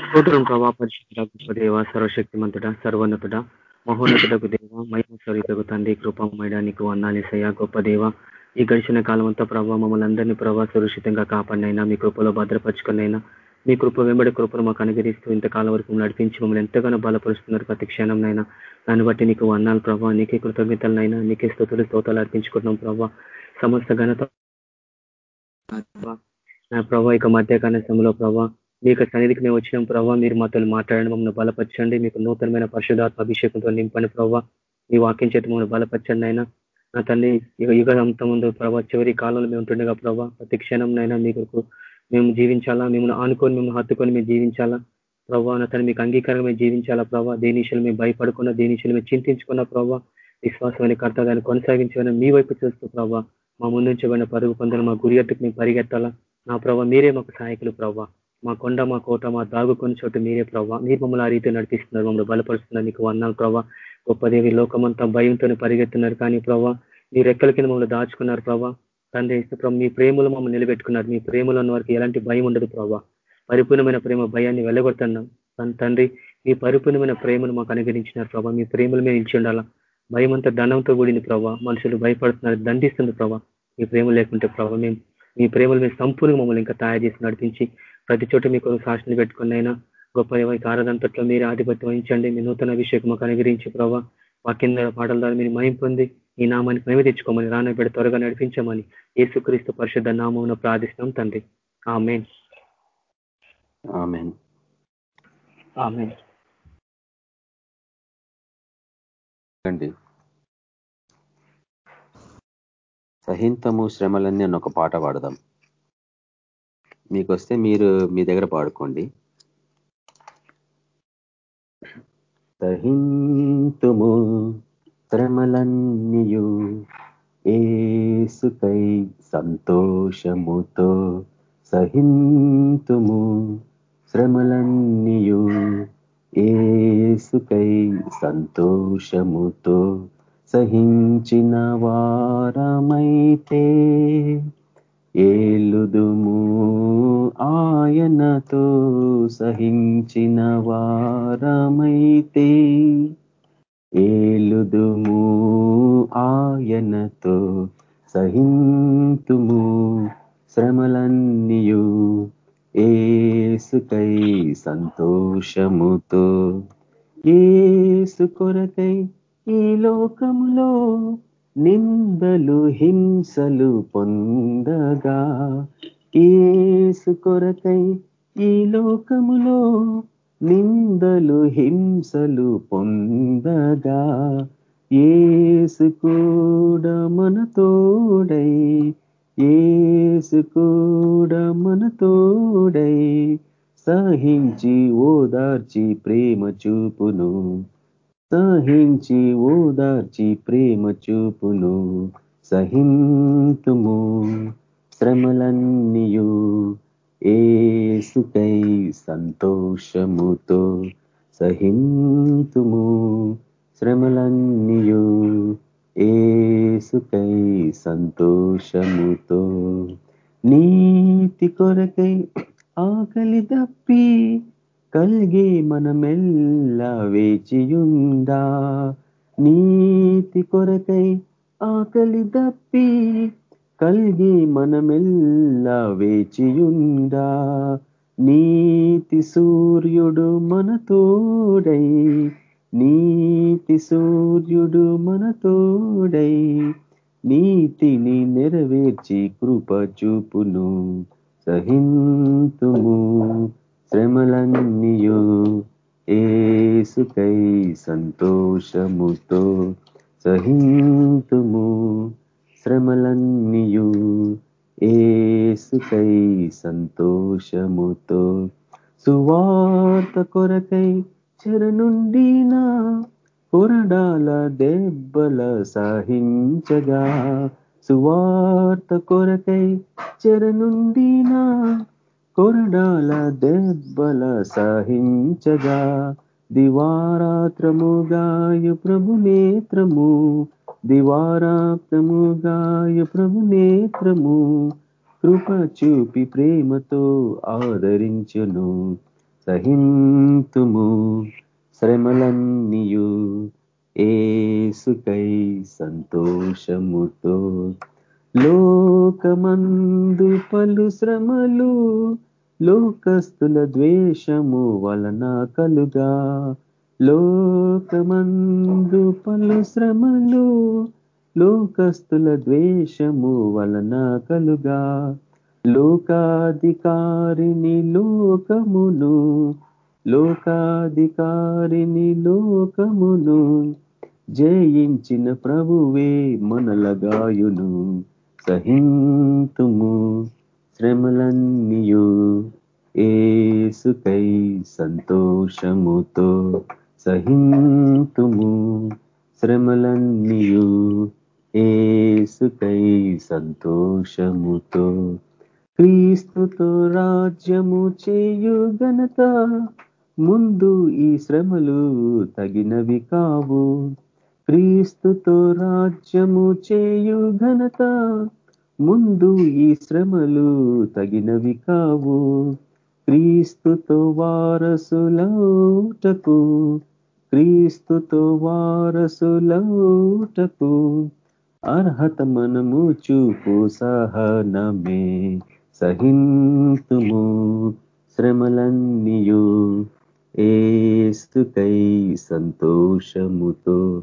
స్తోత్రం ప్రభా పరిశుద్ధ గొప్ప దేవ సర్వశక్తిమంతుడ సర్వోన్నతుడ మహోన్నతుడకు దేవ మహిమస్వరితకు తండ్రి కృపమయడానికి వందాలేసయ్యా గొప్ప దేవ. ఈ గడిచిన కాలం అంతా ప్రభావ మమ్మల్ని అందరినీ ప్రభావ సురక్షితంగా కాపాడినైనా మీ కృపలో భద్రపరుచుకున్నైనా మీ కృప వెంబడి కృపను మాకు అనుగరిస్తూ ఇంతకాలం వరకు నడిపించి మమ్మల్ని ఎంతగానో బలపరుస్తున్నారు ప్రతి క్షణంనైనా. దాన్ని బట్టి నీకు వందాలు ప్రభావ నీకే కృతజ్ఞతలనైనా నీకే స్థుతులు స్తోతాలు అర్పించుకుంటున్నాం ప్రభావ సమస్త ఘనత నా ప్రభావ ఇక మధ్యకాల సమయంలో ప్రభావ మీ యొక్క సన్నిధికి మేము వచ్చినాం ప్రభావ మీరు మాతో మాట్లాడండి మమ్మల్ని బలపరచండి. మీకు నూతనమైన పరిశుధాత్మ అభిషేకంతో నింపండి ప్రభావ మీ వాక్యం చేతి మమ్మల్ని బలపరచండి అయినా. నా తల్లి యుగ అంత ముందు ప్రభావ చివరి కాలంలో మేము ఉంటుండగా ప్రభావ ప్రతి క్షణంనైనా మీకు మేము జీవించాలా? మిమ్మల్ని ఆనుకొని మేము హత్తుకొని మేము జీవించాలా? ప్రభావ నా తను మీకు అంగీకారంగా మేము జీవించాలా ప్రభావ దేనీశలు మేము భయపడుకున్న దేనీశలు మేము చింతించుకున్న ప్రభావ విశ్వాసమైన కర్తవ్యాన్ని కొనసాగించాలని మీ వైపు చూస్తూ ప్రభావ మా ముందుంచబడిన పరుగు పొందని మా గురి ఎత్తుకు మేము పరిగెత్తాలా? నా ప్రభావ మీరే మాకు సహాయకులు ప్రభావ మా కొండ మా కోట మా దాగుకొని చోటు మీరే ప్రభావ మీరు మమ్మల్ని ఆ రీతి నడిపిస్తున్నారు మమ్మల్ని బలపరుస్తున్నారు. నీకు వందాలు ప్రభావ గొప్పదేవి లోకమంతా భయంతో పరిగెత్తున్నారు కానీ ప్రభావ మీ రెక్కల కింద మమ్మల్ని దాచుకున్నారు ప్రభావ తండ్రి ప్రభావ మీ ప్రేమలో మమ్మల్ని నిలబెట్టుకున్నారు. మీ ప్రేమలో ఉన్న వారికి ఎలాంటి భయం ఉండదు ప్రభావ పరిపూర్ణమైన ప్రేమ భయాన్ని వెళ్ళగొడుతున్నాం తండ్రి మీ పరిపూర్ణమైన ప్రేమను మాకు అనుగ్రహించినారు ప్రభావ మీ ప్రేమలు మీద నిలిచి ఉండాలా. భయం అంతా దండంతో కూడింది ప్రభావ మనుషులు భయపడుతున్నారు దండిస్తుంది ప్రభావ మీ ప్రేమ లేకుంటే ప్రభావ మేము మీ ప్రేమలు మేము సంపూర్ణంగా మమ్మల్ని ఇంకా తయారు చేసి నడిపించి ప్రతి చోట మీకు సాక్షిని పెట్టుకుని అయినా గొప్ప ఆరాధంతట్లో మీరు ఆధిపత్యం వహించండి. మీ నూతన అభిషేకం మాకు అనుగ్రహించి ప్రభావ వాక్యంద పాటల ద్వారా మీరు మహిం పొంది ఈ నామానికి మేము తెచ్చుకోమని రానబెడ త్వరగా నడిపించమని యేసుక్రీస్తు పరిశుద్ధ నామం ప్రార్థిస్తున్నాం తండ్రి. ఆమెన్. ఆమెన్. సహింతము శ్రమలన్నీ అని ఒక పాట పాడదాం. మీకు వస్తే మీరు మీ దగ్గర పాడుకోండి. సహింతుము శ్రమలన్నీయు ఏసుకై సంతోషముతో సహింతుము శ్రమలన్నీయు ఏసుకై సంతోషముతో సహించిన వారమైతే ఏలుదుము ఆయనతో సహించిన వారమైతే. ఏలుదుము ఆయనతో సహింతుము శ్రమలన్నీయు ఏసుకై సంతోషముతో. ఏసు కొరకై ఈ లోకములో నిందలు హింసలు పొందగా ఏసు కొరకై ఈ లోకములో నిందలు హింసలు పొందగా ఏసు కూడా మన తోడై ఏసు కూడా మన తోడై సహించి ఓదార్చి ప్రేమ చూపును. సహించి ఓదార్చి ప్రేమ చూపులు సహింతుము. శ్రమలన్నీయు ఏసుకై సంతోషముతో సహింతుము. శ్రమలన్నీయు ఏసుకై సంతోషముతో నీతి కొరకై ఆకలి తప్పి కలిగి మనమెల్లా వేచియుందా నీతి కొరకై ఆకలి దప్పి కలిగి మనమెల్లా వేచియుందా నీతి సూర్యుడు మన తోడై నీతి సూర్యుడు మన తోడై. నీతిని నెరవేర్చి కృప చూపును సహింతుము. శ్రమలన్నీయు ఏసుకై సంతోషముతో సహింతుము శ్రమలన్నీయు? ఏసుకై సంతోషముతో సువార్త కొరకై చెరనుండినా కొరడాల దెబ్బల సహించగా సువార్త కొరకై చెరనుండినా కొరడాల దెబ్బల సహించగా దివారాత్రముగాయు ప్రభు నేత్రము దివారాత్రముగాయు ప్రభు నేత్రము కృప చూపి ప్రేమతో ఆదరించును సహింతుము. శ్రమలన్నీయు ఏసుకై సంతోషముతో లోకమందు పలు శ్రమలు లోకస్తుల ద్వేషము వలన కలుగా. లోకమందు పలు శ్రమలు లోకస్తుల ద్వేషము వలన కలుగా. లోకాధికారిని లోకమును లోకాధికారిని లోకమును జయించిన ప్రభువే మనలగాయును సహింతుము శ్రమలన్నీయు. ఏసుకై సంతోషముతో సహింతుము శ్రమలన్నీయు. ఏసుకై సంతోషముతో క్రీస్తుతో రాజ్యము చేయు ఘనత. ముందు ఈ శ్రమలు తగినవి కావు. క్రీస్తుతో రాజ్యము చేయు ఘనత ముందు ఈ శ్రమలు తగినవి కావు. క్రీస్తుతో వారసులౌటకు క్రీస్తుతో వారసులౌటకు అర్హత మనము చూపు సహనమే సహింతుము శ్రమలన్నీయు. ఏస్తుకై సంతోషముతో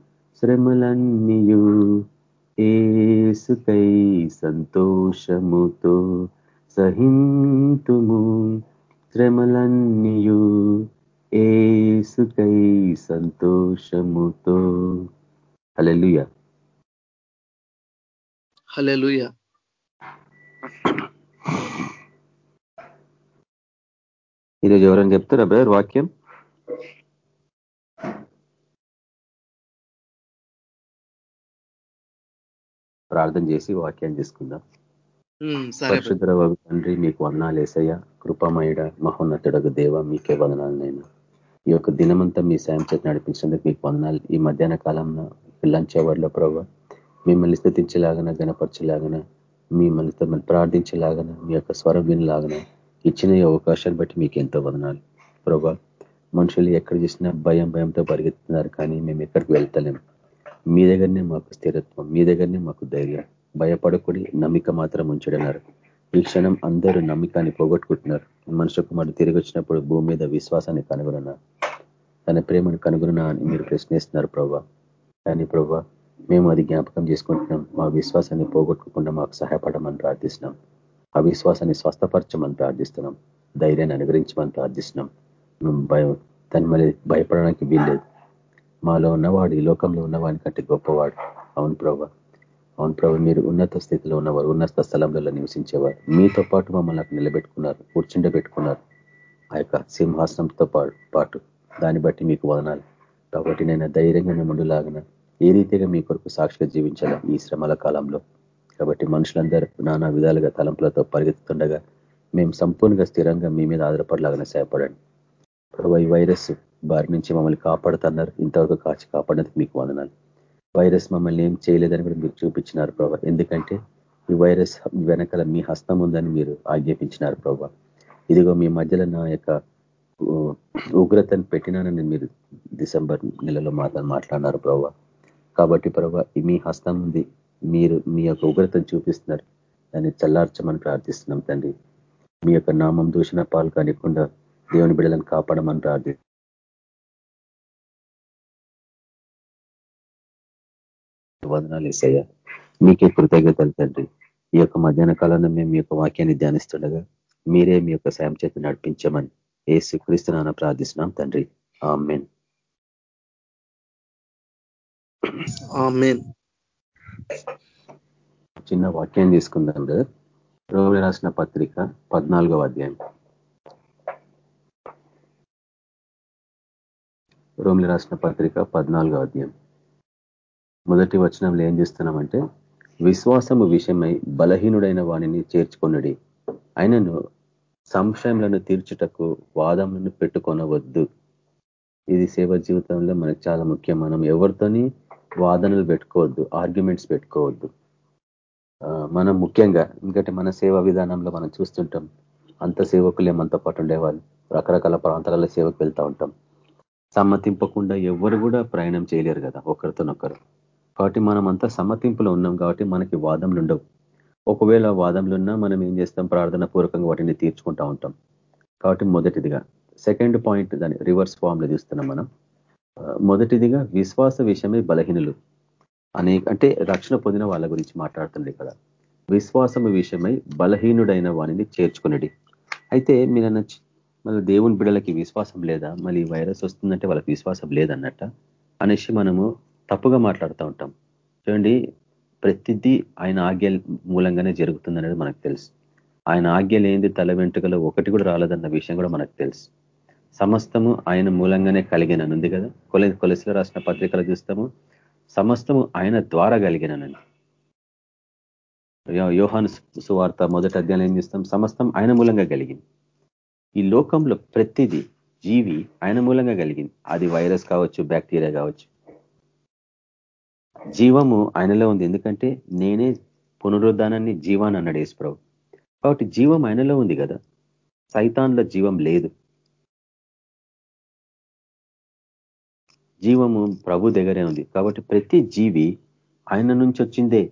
శ్రమలన్నీయు ఏసుకై సంతోషముతో సహింతుము. శ్రమలన్నీయు ఏసుకై సంతోషముతో. హలెలుయ హలెలుయ ఈరోజు ఎవరైనా చెప్తారా బ్రదర్ వాక్యం? ప్రార్థన చేసి వాక్యాన్ని తీసుకుందాం పరిశుద్ర తండ్రి మీకు వందనాలు వేసయ్య కృపమయుడ మహోన్నతుడకు దేవ మీకే వదనాలు నేను. ఈ యొక్క దినమంతా మీ సాయం చేతి నడిపించినందుకు మీకు వందనాలు. ఈ మధ్యాహ్న కాలంలో లంచ్ అవర్లో ప్రభావ మిమ్మల్ని స్థితించేలాగన గణపరచేలాగన మిమ్మల్ని మిమ్మల్ని ప్రార్థించేలాగన మీ యొక్క స్వరం వినలాగన ఇచ్చిన ఈ అవకాశాన్ని బట్టి మీకు ఎంతో వదనాలు. ప్రభా మనుషులు ఎక్కడ చూసినా భయం భయంతో పరిగెత్తున్నారు కానీ మేము ఎక్కడికి వెళ్తలేం. మీ దగ్గరనే మాకు స్థిరత్వం మీ దగ్గరనే మాకు ధైర్యం. భయపడకుడి నమ్మిక మాత్రం ఉంచడన్నారు. ఈ క్షణం అందరూ నమ్మికాన్ని పోగొట్టుకుంటున్నారు. మనుషు కుమారుడు తిరిగి వచ్చినప్పుడు భూమి మీద విశ్వాసాన్ని కనుగొనన్నా తన ప్రేమను కనుగొనన్నా అని మీరు ప్రశ్నిస్తున్నారు ప్రభా కానీ ప్రభా మేము అది జ్ఞాపకం చేసుకుంటున్నాం. మా విశ్వాసాన్ని పోగొట్టుకోకుండా మాకు సహాయపడమని ప్రార్థిస్తున్నాం. ఆ విశ్వాసాన్ని స్వస్థపరచమని ప్రార్థిస్తున్నాం. ధైర్యాన్ని అనుగ్రహించమని ప్రార్థిస్తున్నాం. మేము భయం తను మళ్ళీ భయపడడానికి వీల్లేదు. మాలో ఉన్నవాడు ఈ లోకంలో ఉన్నవాని కంటే గొప్పవాడు. అవును ప్రభా. అవును ప్రభు మీరు ఉన్నత స్థితిలో ఉన్నవారు ఉన్నత స్థలంలో నివసించేవారు. మీతో పాటు మమ్మల్ని అక్కడ నిలబెట్టుకున్నారు కూర్చుండబెట్టుకున్నారు. ఆ యొక్క సింహాసనంతో పాటు దాన్ని బట్టి మీకు వదనాలు. కాబట్టి నేను ధైర్యంగా ముందులాగిన ఏ రీతిగా మీ కొరకు సాక్షిగా జీవించాలా ఈ శ్రమల కాలంలో? కాబట్టి మనుషులందరూ నానా విధాలుగా తలంపులతో పరిగెత్తుండగా మేము సంపూర్ణంగా స్థిరంగా మీ మీద ఆధారపడలాగానే సేపడండి ప్రభు ఈ వైరస్ బారి నుంచి మమ్మల్ని కాపాడుతున్నారు. ఇంతవరకు కాచి కాపాడినందుకు మీకు వందనాలు. వైరస్ మమ్మల్ని ఏం చేయలేదని కూడా మీరు చూపించినారు ప్రభా. ఎందుకంటే ఈ వైరస్ వెనకాల మీ హస్తం ఉందని మీరు ఆజ్ఞాపించినారు ప్రభా. ఇదిగో మీ మధ్యలో నా యొక్క ఉగ్రతను పెట్టినానని మీరు డిసెంబర్ నెలలో మాత్రం మాట్లాడినారు ప్రభా. కాబట్టి ప్రభా మీ హస్తం ఉంది. మీరు మీ యొక్క ఉగ్రతను చూపిస్తున్నారు. దాన్ని చల్లార్చమని ప్రార్థిస్తున్నాం తండ్రి. మీ యొక్క నామం దూషణ పాలు కానికుండా దేవుని బిడ్డలను కాపాడమని ప్రార్థి వందనాలు వేసయ్యా మీకే కృతజ్ఞతలు తండ్రి. ఈ యొక్క మధ్యాహ్న కాలంలో మేము మీ యొక్క వాక్యాన్ని ధ్యానిస్తుండగా మీరే మీ యొక్క సాయం చేతి నడిపించమని ఏసు క్రీస్తునాన ప్రార్థిస్తున్నాం తండ్రి. ఆమెన్. చిన్న వాక్యం తీసుకుందాం రోమి రాసిన పత్రిక పద్నాలుగవ అధ్యాయం. రోమిలి రాసిన పత్రిక పద్నాలుగవ అధ్యాయం. మొదటి వచనంలో ఏం చేస్తున్నామంటే విశ్వాసము విషయమై బలహీనుడైన వాణిని చేర్చుకొనుడి. ఆయనను సంశయములను తీర్చుటకు వాదములను పెట్టుకొనవద్దు. ఇది సేవ జీవితంలో మనకు చాలా ముఖ్యం. మనం ఎవరితోని వాదనలు పెట్టుకోవద్దు ఆర్గ్యుమెంట్స్ పెట్టుకోవద్దు. మనం ముఖ్యంగా ఎందుకంటే మన సేవా విధానంలో మనం చూస్తుంటాం అంత సేవకులే మనతో పాటు ఉండేవాళ్ళు రకరకాల ప్రాంతాలలో సేవకు వెళ్తూ ఉంటాం. సమ్మతింపకుండా ఎవరు కూడా ప్రయాణం చేయలేరు కదా ఒకరితోనొకరు. కాబట్టి మనం అంతా సమ్మతింపులో ఉన్నాం కాబట్టి మనకి వాదనలు ఉండవు ఒకవేళ వాదనలున్నా మనం ఏం చేస్తాం? ప్రార్థన పూర్వకంగా వాటిని తీర్చుకుంటా ఉంటాం. కాబట్టి మొదటిదిగా సెకండ్ పాయింట్ దాని రివర్స్ ఫామ్లో చూస్తున్నాం మనం. మొదటిదిగా విశ్వాస విషయమే బలహీనులు. అనే అంటే రక్షణ పొందిన వాళ్ళ గురించి మాట్లాడుతుంది ఇక్కడ విశ్వాసము విషయమై బలహీనుడైన వాణిని చేర్చుకునేది అయితే మీరు అనొచ్చు మళ్ళీ దేవుని బిడలకి విశ్వాసం లేదా? మళ్ళీ వైరస్ వస్తుందంటే వాళ్ళకి విశ్వాసం లేదన్నట్ట? అనేసి మనము తప్పుగా మాట్లాడుతూ ఉంటాం. చూడండి ప్రతిదీ ఆయన ఆజ్ఞ మూలంగానే జరుగుతుందనేది మనకు తెలుసు. ఆయన ఆజ్ఞ లేనిది తల వెంట్రుకలో ఒకటి కూడా రాలేదన్న విషయం కూడా మనకు తెలుసు. సమస్తము ఆయన మూలంగానే కలిగిననుంది కదా. కొలె కొలసిలో రాసిన పత్రికలు చూస్తాము. సమస్తము ఆయన ద్వారా కలిగిననండి యోహాను సువార్త మొదటి అధ్యాయం ఏం చేస్తాం? సమస్తం ఆయన మూలంగా కలిగింది. ఈ లోకంలో ప్రతిదీ జీవి ఆయన మూలంగా కలిగింది. అది వైరస్ కావచ్చు బ్యాక్టీరియా కావచ్చు జీవము ఆయనలో ఉంది. ఎందుకంటే నేనే పునరుద్ధానాన్ని జీవాన్ని అన్నాడు యేసుప్రభు. కాబట్టి జీవం ఆయనలో ఉంది కదా. సైతాన్లో జీవం లేదు. జీవము ప్రభు దగ్గరే ఉంది. కాబట్టి ప్రతి జీవి ఆయన నుంచి వచ్చిందే.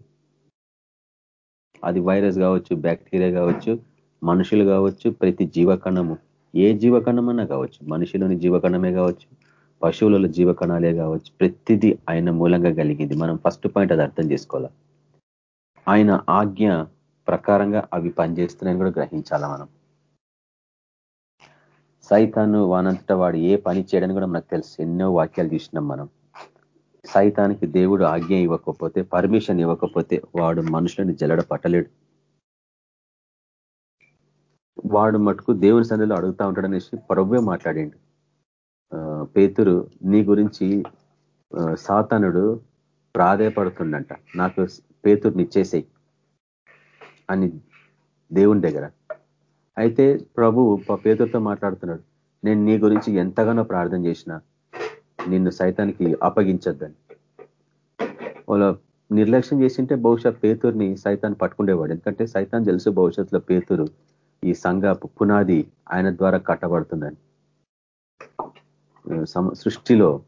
అది వైరస్ కావచ్చు బ్యాక్టీరియా కావచ్చు మనుషులు కావచ్చు ప్రతి జీవకణము. ఏ జీవకణమన్నా కావచ్చు. మనిషిలోని జీవకణమే కావచ్చు. పశువులలో జీవకణాలే కావచ్చు ప్రతిదీ ఆయన మూలంగా కలిగింది. మనం ఫస్ట్ పాయింట్ అది అర్థం చేసుకోవాలి? ఆయన ఆజ్ఞ ప్రకారంగా అవి పనిచేస్తున్నాయని కూడా గ్రహించాలా మనం? సైతాను వానంతట వాడు ఏ పని చేయడని కూడా మనకు తెలుసు. ఎన్నో వాక్యాలు చూసినాం మనం. సైతానికి దేవుడు ఆజ్ఞ ఇవ్వకపోతే పర్మిషన్ ఇవ్వకపోతే వాడు మనుషులని జలడ పట్టలేడు. వాడు మటుకు దేవుని సన్నిధిలో అడుగుతా ఉంటాడనేసి ప్రభువే మాట్లాడండి. పేతురు నీ గురించి సాతనుడు ప్రాధేయపడుతుండంట. నాకు పేతుర్ని ఇచ్చేసేయి అని దేవుని దగ్గర. అయితే ప్రభు పేతురుతో మాట్లాడుతున్నాడు. నేను నీ గురించి ఎంతగానో ప్రార్థన చేసిన నిన్ను సైతానికి అప్పగించొద్దని. వాళ్ళ నిర్లక్ష్యం చేసింటే బహుశా పేతుర్ని సైతాన్ని పట్టుకుండేవాడు. ఎందుకంటే సైతాన్ తెలుసు భవిష్యత్తులో పేతురు ఈ సంఘ పునాది ఆయన ద్వారా కట్టబడుతుందని. సృష్టిలో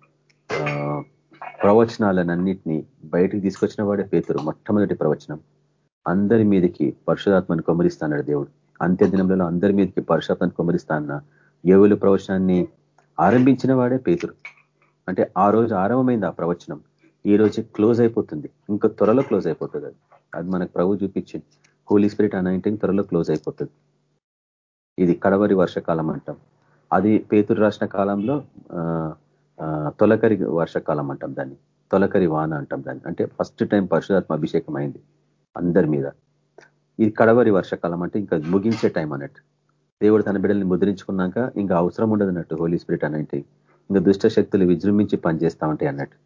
ప్రవచనాలన్నింటినీ బయటికి తీసుకొచ్చిన వాడే పేతురు మొట్టమొదటి ప్రవచనం. అందరి మీదకి పరిశుధాత్మను కొమరిస్తాడు దేవుడు. అంత్య దినంలో అందరి మీదకి పరిశుధాత్మను కొమరిస్తా అన్న ఏవులు ప్రవచనాన్ని ఆరంభించిన వాడే పేతురు. అంటే ఆ రోజు ఆరంభమైంది ఆ ప్రవచనం. ఈ రోజు క్లోజ్ అయిపోతుంది. ఇంకా త్వరలో క్లోజ్ అయిపోతుంది అది. అది మనకు ప్రభు చూపించింది. హోలీ స్పిరిట్ అనాయింటింగ్ త్వరలో క్లోజ్ అయిపోతుంది. ఇది కడవరి వర్షకాలం అంటాం. అది పేతురు రాసిన కాలంలో తొలకరి వర్షకాలం అంటాం దాన్ని. తొలకరి వాన అంటాం దాన్ని. అంటే ఫస్ట్ టైం పరశురాత్మ అభిషేకం అయింది అందరి మీద. ఇది కడవరి వర్షకాలం అంటే ఇంకా ముగించే టైం అన్నట్టు. దేవుడు తన బిడ్డల్ని ముద్రించుకున్నాక ఇంకా అవసరం ఉండదు అన్నట్టు హోలీ స్పిరిట్ అనంటే ఇంకా దుష్ట శక్తులు విజృంభించి పనిచేస్తా ఉంటాయి అన్నట్టు.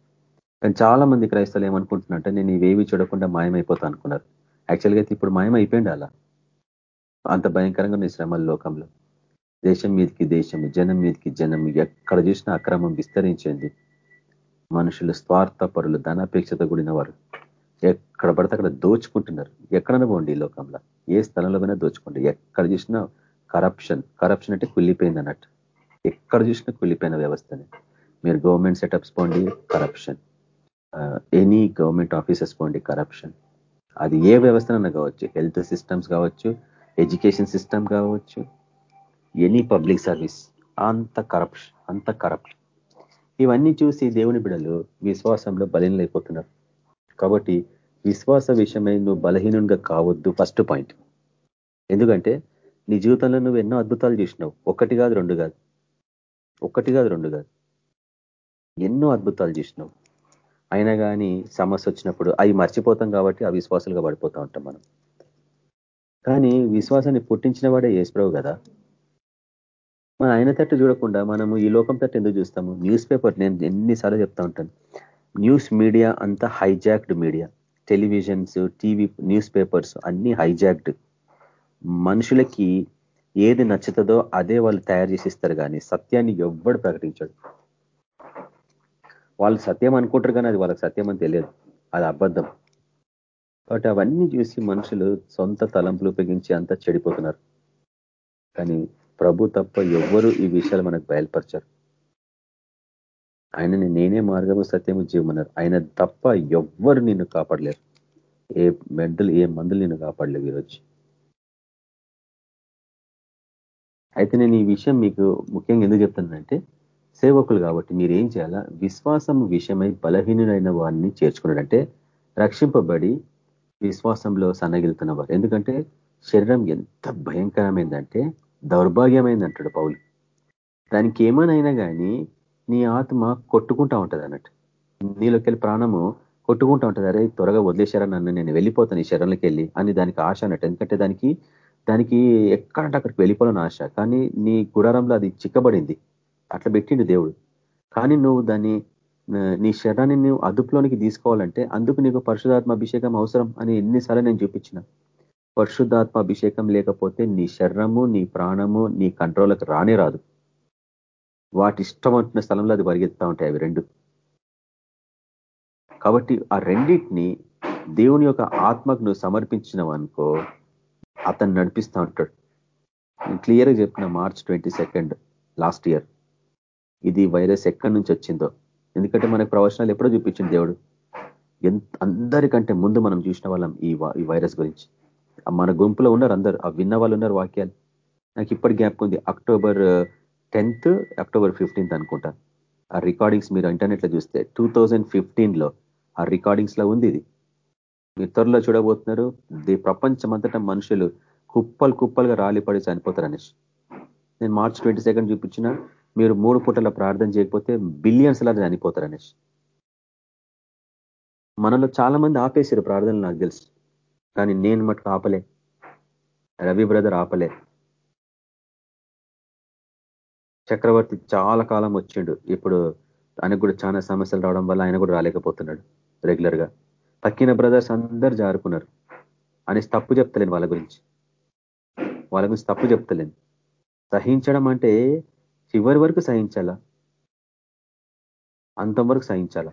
కానీ చాలా మంది క్రైస్తవులు ఏమనుకుంటున్నట్టే నేను ఇవేవి చూడకుండా మాయమైపోతా అనుకున్నారు. యాక్చువల్గా అయితే ఇప్పుడు మాయమైపోయింది అలా. అంత భయంకరంగా ఉన్నాయి శ్రమల లోకంలో. దేశం మీదకి దేశం జనం మీదకి జనం ఎక్కడ చూసినా అక్రమం విస్తరించింది. మనుషులు స్వార్థ పరులు ధనాపేక్షత కూడిన వారు. ఎక్కడ పడితే అక్కడ దోచుకుంటున్నారు. ఎక్కడన్నా పోండి ఈ లోకంలో. ఏ స్థలంలో పోయినా దోచుకోండి. ఎక్కడ చూసినా కరప్షన్ కరప్షన్ అంటే కుళ్ళిపోయింది అన్నట్టు. ఎక్కడ చూసినా కుళ్ళిపోయిన వ్యవస్థని. మీరు గవర్నమెంట్ సెటప్స్ పోండి కరప్షన్ ఎనీ గవర్నమెంట్ ఆఫీసెస్ పోండి కరప్షన్ అది ఏ వ్యవస్థనన్నా కావచ్చు. హెల్త్ సిస్టమ్స్ కావచ్చు ఎడ్యుకేషన్ సిస్టమ్ కావచ్చు ఎనీ పబ్లిక్ సర్వీస్ అంత కరప్షన్ అంత కరప్ట్ ఇవన్నీ చూసి దేవుని బిడలు విశ్వాసంలో బలీనలైపోతున్నారు. కాబట్టి విశ్వాస విషయమై నువ్వు బలహీనంగా కావద్దు ఫస్ట్ పాయింట్ ఎందుకంటే నీ జీవితంలో నువ్వు ఎన్నో అద్భుతాలు చేసినావు. ఒకటి కాదు రెండు కాదు. ఒకటి కాదు రెండు కాదు. ఎన్నో అద్భుతాలు చేసినావు. అయినా కానీ సమస్య వచ్చినప్పుడు అవి మర్చిపోతాం కాబట్టి అవిశ్వాసాలుగా పడిపోతూ ఉంటాం మనం. కానీ విశ్వాసాన్ని పుట్టించిన వాడే ఏసుప్రభు కదా. మన ఆయన తట్టు చూడకుండా మనము ఈ లోకం తట్టు ఎందుకు చూస్తాము? న్యూస్ పేపర్ నేను ఎన్నిసార్లు చెప్తా ఉంటాను. న్యూస్ మీడియా అంతా hijacked media televisions TV news papers అన్ని హైజాక్డ్ మనుషులకి ఏది నచ్చుతుందో అదే వాళ్ళు తయారు చేసి ఇస్తారు కానీ సత్యాన్ని ఎవ్వడు ప్రకటించాడు. వాళ్ళు సత్యం అనుకుంటారు కానీ అది వాళ్ళకి సత్యం అని తెలియదు. అది అబద్ధం. కాబట్టి అవన్నీ చూసి మనుషులు సొంత తలంపులు ఉపయోగించి అంతా చెడిపోతున్నారు. కానీ ప్రభు తప్ప ఎవ్వరు ఈ విషయాలు మనకు బయలుపరచరు. ఆయనని నేనే మార్గము సత్యము జీవమన్నారు ఆయన తప్ప ఎవ్వరు నిన్ను కాపాడలేరు. ఏ మెడ్డలు ఏ మందులు నిన్ను కాపాడలేవు ఈరోజు. అయితే నేను ఈ విషయం మీకు ముఖ్యంగా ఎందుకు చెప్తున్నానంటే సేవకులు కాబట్టి మీరు ఏం చేయాలా? విశ్వాసం విషయమై బలహీనుడైన వారిని చేర్చుకున్నాడంటే రక్షింపబడి విశ్వాసంలో సన్నగిలుతున్నవారు ఎందుకంటే శరీరం ఎంత భయంకరమైందంటే దౌర్భాగ్యమైంది అంటాడు పౌలు. దానికి ఏమైనా కానీ నీ ఆత్మ కొట్టుకుంటా ఉంటుంది అన్నట్టు. నీలోకి ప్రాణము కొట్టుకుంటా ఉంటుంది. అరే త్వరగా వదిలేశారా నన్ను? నేను వెళ్ళిపోతాను ఈ శరీరంలోకి వెళ్ళి అని దానికి ఆశ అన్నట్టు. ఎందుకంటే దానికి దానికి ఎక్కడంటే అక్కడికి వెళ్ళిపోవాలని ఆశ. కానీ నీ గుడారంలో అది చిక్కబడింది. అట్లా పెట్టిండు దేవుడు. కానీ నువ్వు దాన్ని నీ శరణాన్ని నువ్వు అదుపులోనికి తీసుకోవాలంటే అందుకు నీకు పరిశుధాత్మ అభిషేకం అవసరం అని ఎన్నిసార్లు నేను చూపించిన. పరిశుద్ధాత్మ అభిషేకం లేకపోతే నీ శరీరము నీ ప్రాణము నీ కంట్రోల్కి రానే రాదు. వాటి ఇష్టం అంటున్న స్థలంలో అది పరిగెత్తా ఉంటాయి అవి రెండు. కాబట్టి ఆ రెండింటిని దేవుని యొక్క ఆత్మకు నువ్వు సమర్పించినవు అనుకో అతను నడిపిస్తూ ఉంటాడు. నేను క్లియర్గా చెప్పిన March twenty second last year. ఇది వైరస్ ఎక్కడి నుంచి వచ్చిందో. ఎందుకంటే మనకు ప్రవచనాలు ఎప్పుడో చూపించింది దేవుడు. ఎంత అందరికంటే ముందు మనం చూసిన వాళ్ళం ఈ వైరస్ గురించి. మన గుంపులో ఉన్నారు అందరు. ఆ విన్న వాళ్ళు ఉన్నారు వాక్యాలు. నాకు ఇప్పటి గ్యాప్ ఉంది. October uh, tenth October fifteenth అనుకుంటా. ఆ రికార్డింగ్స్ మీరు ఇంటర్నెట్లో చూస్తే టూ లో ఆ రికార్డింగ్స్లో ఉంది ఇది. మీరు త్వరలో చూడబోతున్నారు. ది ప్రపంచమంతటా మనుషులు కుప్పలు కుప్పలుగా రాలిపడి చనిపోతారు అనేసి నేను మార్చ్ ట్వంటీ సెకండ్ చూపించిన. మీరు మూడు పూటల ప్రార్థన చేయకపోతే బిలియన్స్ లాగా చనిపోతారు అనేసి మనలో చాలా మంది ఆపేసారు ప్రార్థనలు నాకు తెలుసు. కానీ నేను మటుకు ఆపలే. రవి బ్రదర్ ఆపలే. చక్రవర్తి చాలా కాలం వచ్చిండు. ఇప్పుడు ఆయనకు కూడా చాలా సమస్యలు రావడం వల్ల ఆయన కూడా రాలేకపోతున్నాడు రెగ్యులర్గా తక్కిన బ్రదర్స్ అందరు జారుకున్నారు. అని తప్పు చెప్తలేను వాళ్ళ గురించి. వాళ్ళ గురించి తప్పు చెప్తలేను. సహించడం అంటే చివరి వరకు సహించాలా? అంతవరకు సహించాలా?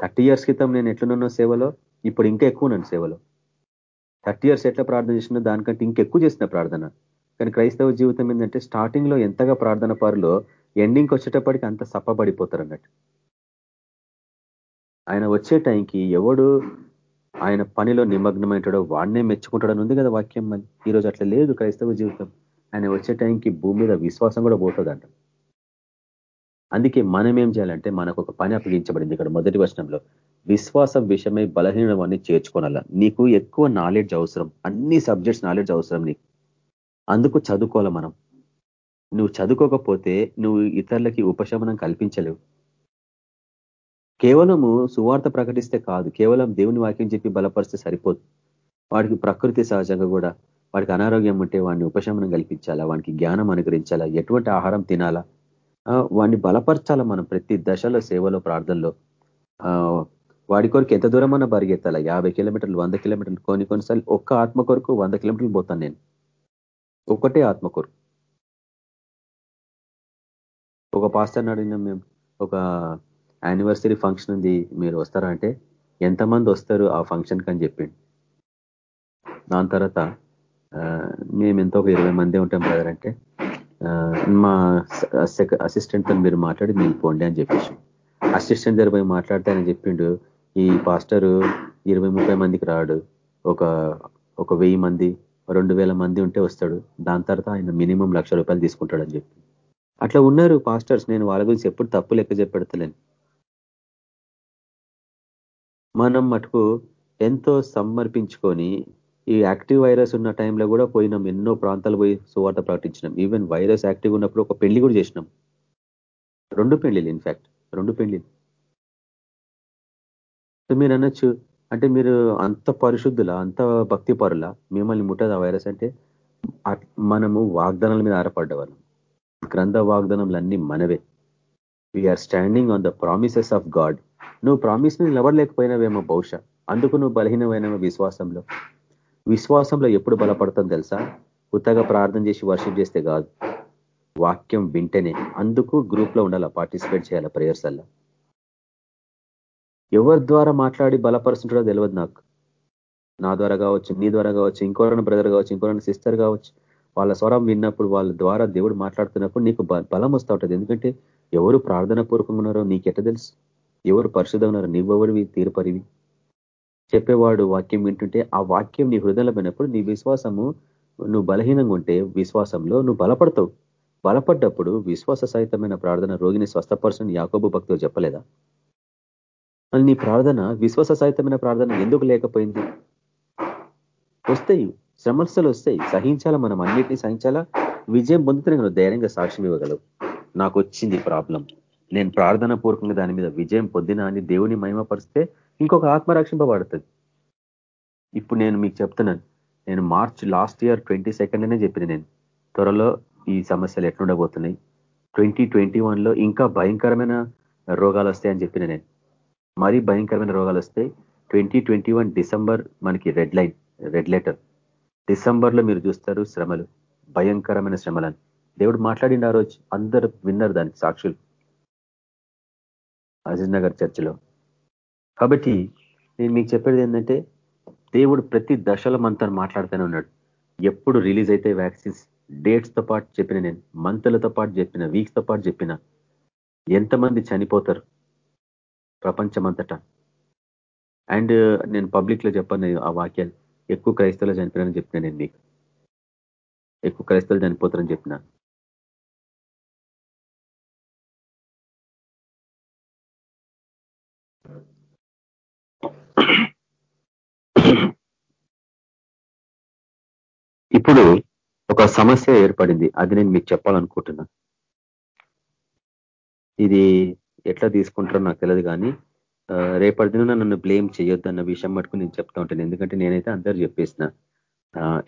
థర్టీ ఇయర్స్ క్రితం నేను ఎట్లున్నానో సేవలో ఇప్పుడు ఇంకా ఎక్కువ నన్ను సేవలో. థర్టీ ఇయర్స్ ఎట్లా ప్రార్థన చేసినా దానికంటే ఇంకెక్కువ చేసిన ప్రార్థన. కానీ క్రైస్తవ జీవితం ఏంటంటే స్టార్టింగ్లో ఎంతగా ప్రార్థన పారులో ఎండింగ్కి వచ్చేటప్పటికి అంత సప్పబడిపోతారు అన్నట్టు. ఆయన వచ్చే టైంకి ఎవడు ఆయన పనిలో నిమగ్నమైంటాడో వాడినే మెచ్చుకుంటాడని ఉంది కదా వాక్యం మరి. ఈరోజు అట్లా లేదు క్రైస్తవ జీవితం. ఆయన వచ్చే టైంకి భూమి మీద విశ్వాసం కూడా పోతుందంట. అందుకే మనం ఏం చేయాలంటే మనకు ఒక పని అప్పగించబడింది ఇక్కడ మొదటి వర్షంలో విశ్వాసం విషయమై బలహీనం అన్ని చేర్చుకోనాల. నీకు ఎక్కువ నాలెడ్జ్ అవసరం. అన్ని సబ్జెక్ట్స్ నాలెడ్జ్ అవసరం నీకు. అందుకు చదువుకోవాలి మనం? నువ్వు చదువుకోకపోతే నువ్వు ఇతరులకి ఉపశమనం కల్పించలేవు. కేవలము సువార్త ప్రకటిస్తే కాదు. కేవలం దేవుని వాక్యం చెప్పి బలపరిస్తే సరిపోదు. వాడికి ప్రకృతి సహజంగా కూడా వాడికి అనారోగ్యం ఉంటే వాడిని ఉపశమనం కల్పించాలా? వానికి జ్ఞానం అనుగ్రహించాలా? ఎటువంటి ఆహారం తినాలా? వాడిని బలపరచాల మనం ప్రతి దశలో సేవలో ప్రార్థనలో. వాడి కొరకు ఎంత దూరం అన్నా పరిగెత్తాలా? యాభై కిలోమీటర్లు వంద కిలోమీటర్లు కొన్ని కొన్నిసార్లు ఒక్క ఆత్మ కొరకు వంద కిలోమీటర్లు పోతాను నేను. ఒకటే ఆత్మ కొరకు. ఒక పాస్టర్ అడిగినాం మేము ఒక యానివర్సరీ ఫంక్షన్ ఉంది మీరు వస్తారా? అంటే ఎంతమంది వస్తారు ఆ ఫంక్షన్కి? అని చెప్పిండు. దాని తర్వాత మేము ఎంతో ఒక ఇరవై మంది ఉంటాం బ్రదర్ అంటే మా అసిస్టెంట్తో మీరు మాట్లాడి మీరు పోండి అని చెప్పేసి. అసిస్టెంట్ దగ్గర పోయి మాట్లాడతానని చెప్పిండు. ఈ పాస్టరు ఇరవై ముప్పై మందికి రాడు. ఒక ఒక వెయ్యి మంది రెండు వేల మంది ఉంటే వస్తాడు. దాని తర్వాత ఆయన మినిమం లక్ష రూపాయలు తీసుకుంటాడని చెప్పి. అట్లా ఉన్నారు పాస్టర్స్ నేను వాళ్ళ గురించి ఎప్పుడు తప్పు లెక్క చెప్పెడతలేను మనం మటుకు ఎంతో సమర్పించుకొని ఈ యాక్టివ్ వైరస్ ఉన్న టైంలో కూడా పోయినాం. ఎన్నో ప్రాంతాలు పోయి సువార్త ప్రకటించినాం. ఈవెన్ వైరస్ యాక్టివ్ ఉన్నప్పుడు ఒక పెళ్ళి కూడా చేసినాం. రెండు పెళ్ళిలు ఇన్ఫ్యాక్ట్ రెండు పెళ్ళిలు మీరు అనొచ్చు అంటే మీరు అంత పరిశుద్ధుల అంత భక్తి పరుల మిమ్మల్ని ముట్టదు ఆ వైరస్ అంటే మనము వాగ్దానాల మీద ఆరపడ్డవాళ్ళం గ్రంథ వాగ్దానంలన్నీ మనవే. We are standing on the promises of God నువ్వు ప్రామిస్ మీద నిలబడలేకపోయినావేమో బహుశా. అందుకు నువ్వు బలహీనమైన విశ్వాసంలో. విశ్వాసంలో ఎప్పుడు బలపడతాం తెలుసా? కొత్తగా ప్రార్థన చేసి వర్షిప్ చేస్తే కాదు. వాక్యం వింటేనే అందుకు గ్రూప్లో ఉండాలా పార్టిసిపేట్ చేయాలా ప్రేయర్స్ అలా? ఎవరి ద్వారా మాట్లాడి బలపరుస్తుంటాడో తెలియదు నాకు. నా ద్వారా కావచ్చు నీ ద్వారా కావచ్చు ఇంకోరైనా బ్రదర్ కావచ్చు ఇంకోరైనా సిస్టర్ కావచ్చు వాళ్ళ స్వరం విన్నప్పుడు వాళ్ళ ద్వారా దేవుడు మాట్లాడుతున్నప్పుడు నీకు బలం వస్తూ ఉంటుంది. ఎందుకంటే ఎవరు ప్రార్థన పూర్వకంగా ఉన్నారో నీకెట తెలుసు? ఎవరు పరిశుద్ధం ఉన్నారో నీవెవరివి తీరుపరివి? చెప్పేవాడు వాక్యం వింటుంటే ఆ వాక్యం నీ హృదయంలో పోయినప్పుడు నీ విశ్వాసము నువ్వు బలహీనంగా ఉంటే విశ్వాసంలో నువ్వు బలపడతావు. బలపడ్డప్పుడు విశ్వాస సహితమైన ప్రార్థన రోగిని స్వస్థపరచని యాకోబు భక్తులు చెప్పలేదా? నీ ప్రార్థన విశ్వాస సహితమైన ప్రార్థన ఎందుకు లేకపోయింది? వస్తాయి. సమస్యలు వస్తాయి. సహించాలా మనం? అన్నిటినీ సహించాలా? విజయం పొందుతున్న నువ్వు ధైర్యంగా సాక్ష్యం ఇవ్వగలవు నాకు వచ్చింది ప్రాబ్లం. నేను ప్రార్థన పూర్వకంగా దాని మీద విజయం పొందినా అని దేవుని మహిమపరిస్తే ఇంకొక ఆత్మ రక్షింపబడుతుంది ఇప్పుడు నేను మీకు చెప్తున్నాను. నేను మార్చ్ లాస్ట్ ఇయర్ ట్వంటీ సెకండ్నే చెప్పింది చెప్పిన నేను. త్వరలో ఈ సమస్యలు ఎట్లుండబోతున్నాయి? ట్వంటీ ట్వంటీ వన్లో ఇంకా భయంకరమైన రోగాలు వస్తాయని చెప్పిన నేను. మరీ భయంకరమైన రోగాలు వస్తాయి ట్వంటీ ట్వంటీ వన్ డిసెంబర్ మనకి రెడ్ లైన్ రెడ్ లెటర్. డిసెంబర్లో మీరు చూస్తారు శ్రమలు భయంకరమైన శ్రమలని. దేవుడు మాట్లాడిండు ఆ రోజు. అందరు విన్నారు దానికి సాక్షులు. అజీజ్ నగర్ చర్చిలో. కాబట్టి నేను మీకు చెప్పేది ఏంటంటే దేవుడు ప్రతి దశలో మనతో మాట్లాడుతూనే ఉన్నాడు. ఎప్పుడు రిలీజ్ అయితే వ్యాక్సిన్స్ డేట్స్తో పాటు చెప్పిన నేను మంత్లతో పాటు చెప్పిన వీక్స్తో పాటు చెప్పిన ఎంతమంది చనిపోతారు ప్రపంచమంతటా? అండ్ నేను పబ్లిక్లో చెప్పాను ఆ వాక్యాలు ఎక్కువ క్రైస్తవులు చనిపోయారని చెప్పిన నేను మీకు. ఎక్కువ క్రైస్తవులు చనిపోతారని చెప్పిన ఇప్పుడు ఒక సమస్య ఏర్పడింది. అది నేను మీకు చెప్పాలనుకుంటున్నా. ఇది ఎట్లా తీసుకుంటారో నాకు తెలియదు కానీ రేపటి దిన నన్ను బ్లేమ్ చేయొద్దు అన్న విషయం మటుకు నేను చెప్తా ఉంటాను. ఎందుకంటే నేనైతే అందరు చెప్పేసిన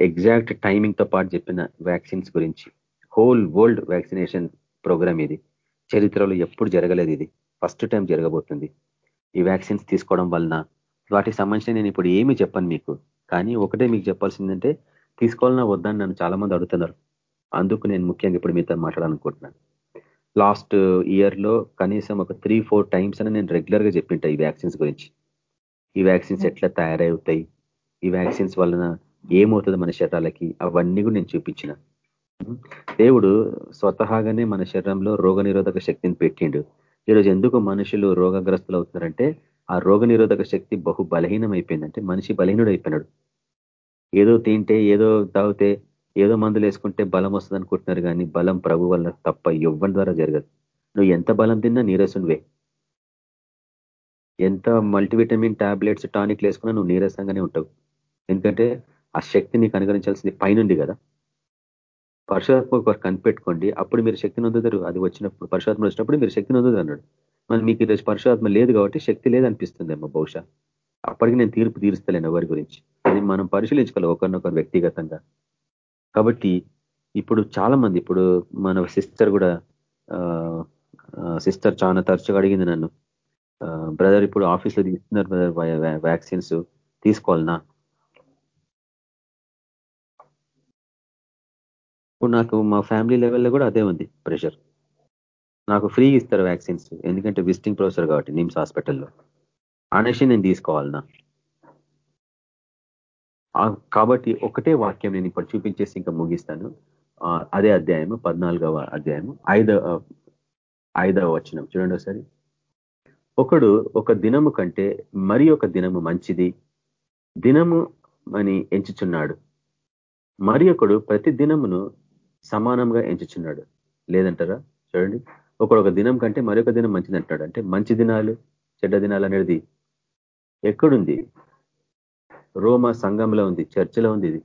ఎగ్జాక్ట్ టైమింగ్తో పాటు చెప్పిన వ్యాక్సిన్స్ గురించి. హోల్ వరల్డ్ వ్యాక్సినేషన్ ప్రోగ్రామ్ ఇది. చరిత్రలో ఎప్పుడు జరగలేదు ఇది. ఫస్ట్ టైం జరగబోతుంది. ఈ వ్యాక్సిన్స్ తీసుకోవడం వలన వాటికి సంబంధించిన నేను ఇప్పుడు ఏమి చెప్పను మీకు. కానీ ఒకటే మీకు చెప్పాల్సిందంటే తీసుకోవాలన్నా వద్దని నన్ను చాలా మంది అడుగుతున్నారు. అందుకు నేను ముఖ్యంగా ఇప్పుడు మీతో మాట్లాడాలనుకుంటున్నాను. లాస్ట్ ఇయర్లో కనీసం ఒక త్రీ ఫోర్ టైమ్స్ అని నేను రెగ్యులర్గా చెప్పింటా ఈ వ్యాక్సిన్స్ గురించి. ఈ వ్యాక్సిన్స్ ఎట్లా తయారవుతాయి? ఈ వ్యాక్సిన్స్ వలన ఏమవుతుంది మన శరీరాలకి? అవన్నీ కూడా నేను చూపించిన. దేవుడు స్వతహాగానే మన శరీరంలో రోగ శక్తిని పెట్టిండు. ఈరోజు ఎందుకు మనుషులు రోగగ్రస్తులు అవుతున్నారంటే ఆ రోగ శక్తి బహు బలహీనం అయిపోయిందంటే మనిషి బలహీనుడు అయిపోయినాడు ఏదో తింటే ఏదో తాగితే ఏదో మందులు వేసుకుంటే బలం వస్తుంది అనుకుంటున్నారు కానీ బలం ప్రభు వల్ల తప్ప ఇవ్వని ద్వారా జరగదు. నువ్వు ఎంత బలం తిన్నా నీరసునివే ఎంత మల్టీవిటమిన్ టాబ్లెట్స్ టానిక్లు వేసుకున్నా నువ్వు నీరసంగానే ఉంటావు. ఎందుకంటే ఆ శక్తి నీకు అనుగరించాల్సింది పైనుంది కదా. పరశురాత్మ కనిపెట్టుకోండి. అప్పుడు మీరు శక్తిని అందుతారు అది వచ్చినప్పుడు పరశురాత్మ వచ్చినప్పుడు మీరు శక్తిని అందుతారు అన్నాడు. మరి మీకు ఈరోజు పరశురాత్మ లేదు కాబట్టి శక్తి లేదనిపిస్తుంది అమ్మ బహుశా. అప్పటికి నేను తీర్పు తీరుస్తలేను ఎవరి గురించి. అది మనం పరిశీలించుకోవాలి ఒకరినొకరు వ్యక్తిగతంగా. కాబట్టి ఇప్పుడు చాలా మంది ఇప్పుడు మన సిస్టర్ కూడా సిస్టర్ చాలా తరచుగా అడిగింది నన్ను. బ్రదర్ ఇప్పుడు ఆఫీస్లో తీసుకున్నారు బ్రదర్ వ్యాక్సిన్స్ తీసుకోవాలనా? ఇప్పుడు నాకు మా ఫ్యామిలీ లెవెల్లో కూడా అదే ఉంది ప్రెషర్ నాకు ఫ్రీ ఇస్తారు వ్యాక్సిన్స్ ఎందుకంటే విజిటింగ్ ప్రొఫెసర్ కాబట్టి నిమ్స్ హాస్పిటల్లో అనేసి నేను తీసుకోవాలనా? కాబట్టి ఒకటే వాక్యం నేను ఇప్పుడు చూపించేసి ఇంకా ముగిస్తాను. అదే అధ్యాయము పద్నాలుగవ అధ్యాయము ఐదవ ఐదవ వచనం. చూడండి ఒకసారి. ఒకడు ఒక దినము కంటే మరి ఒక దినము మంచిది. దినము అని ఎంచుచున్నాడు. మరి ఒకడు ప్రతి దినమును సమానంగా ఎంచుచున్నాడు. లేదంటారా? చూడండి. ఒకడు ఒక దినం కంటే మరొక దినం మంచిది అంటాడు అంటే మంచి దినాలు చెడ్డ దినాలు అనేది ఎక్కడుంది? రోమ సంఘంలో ఉంది చర్చిలో ఉంది ఇది.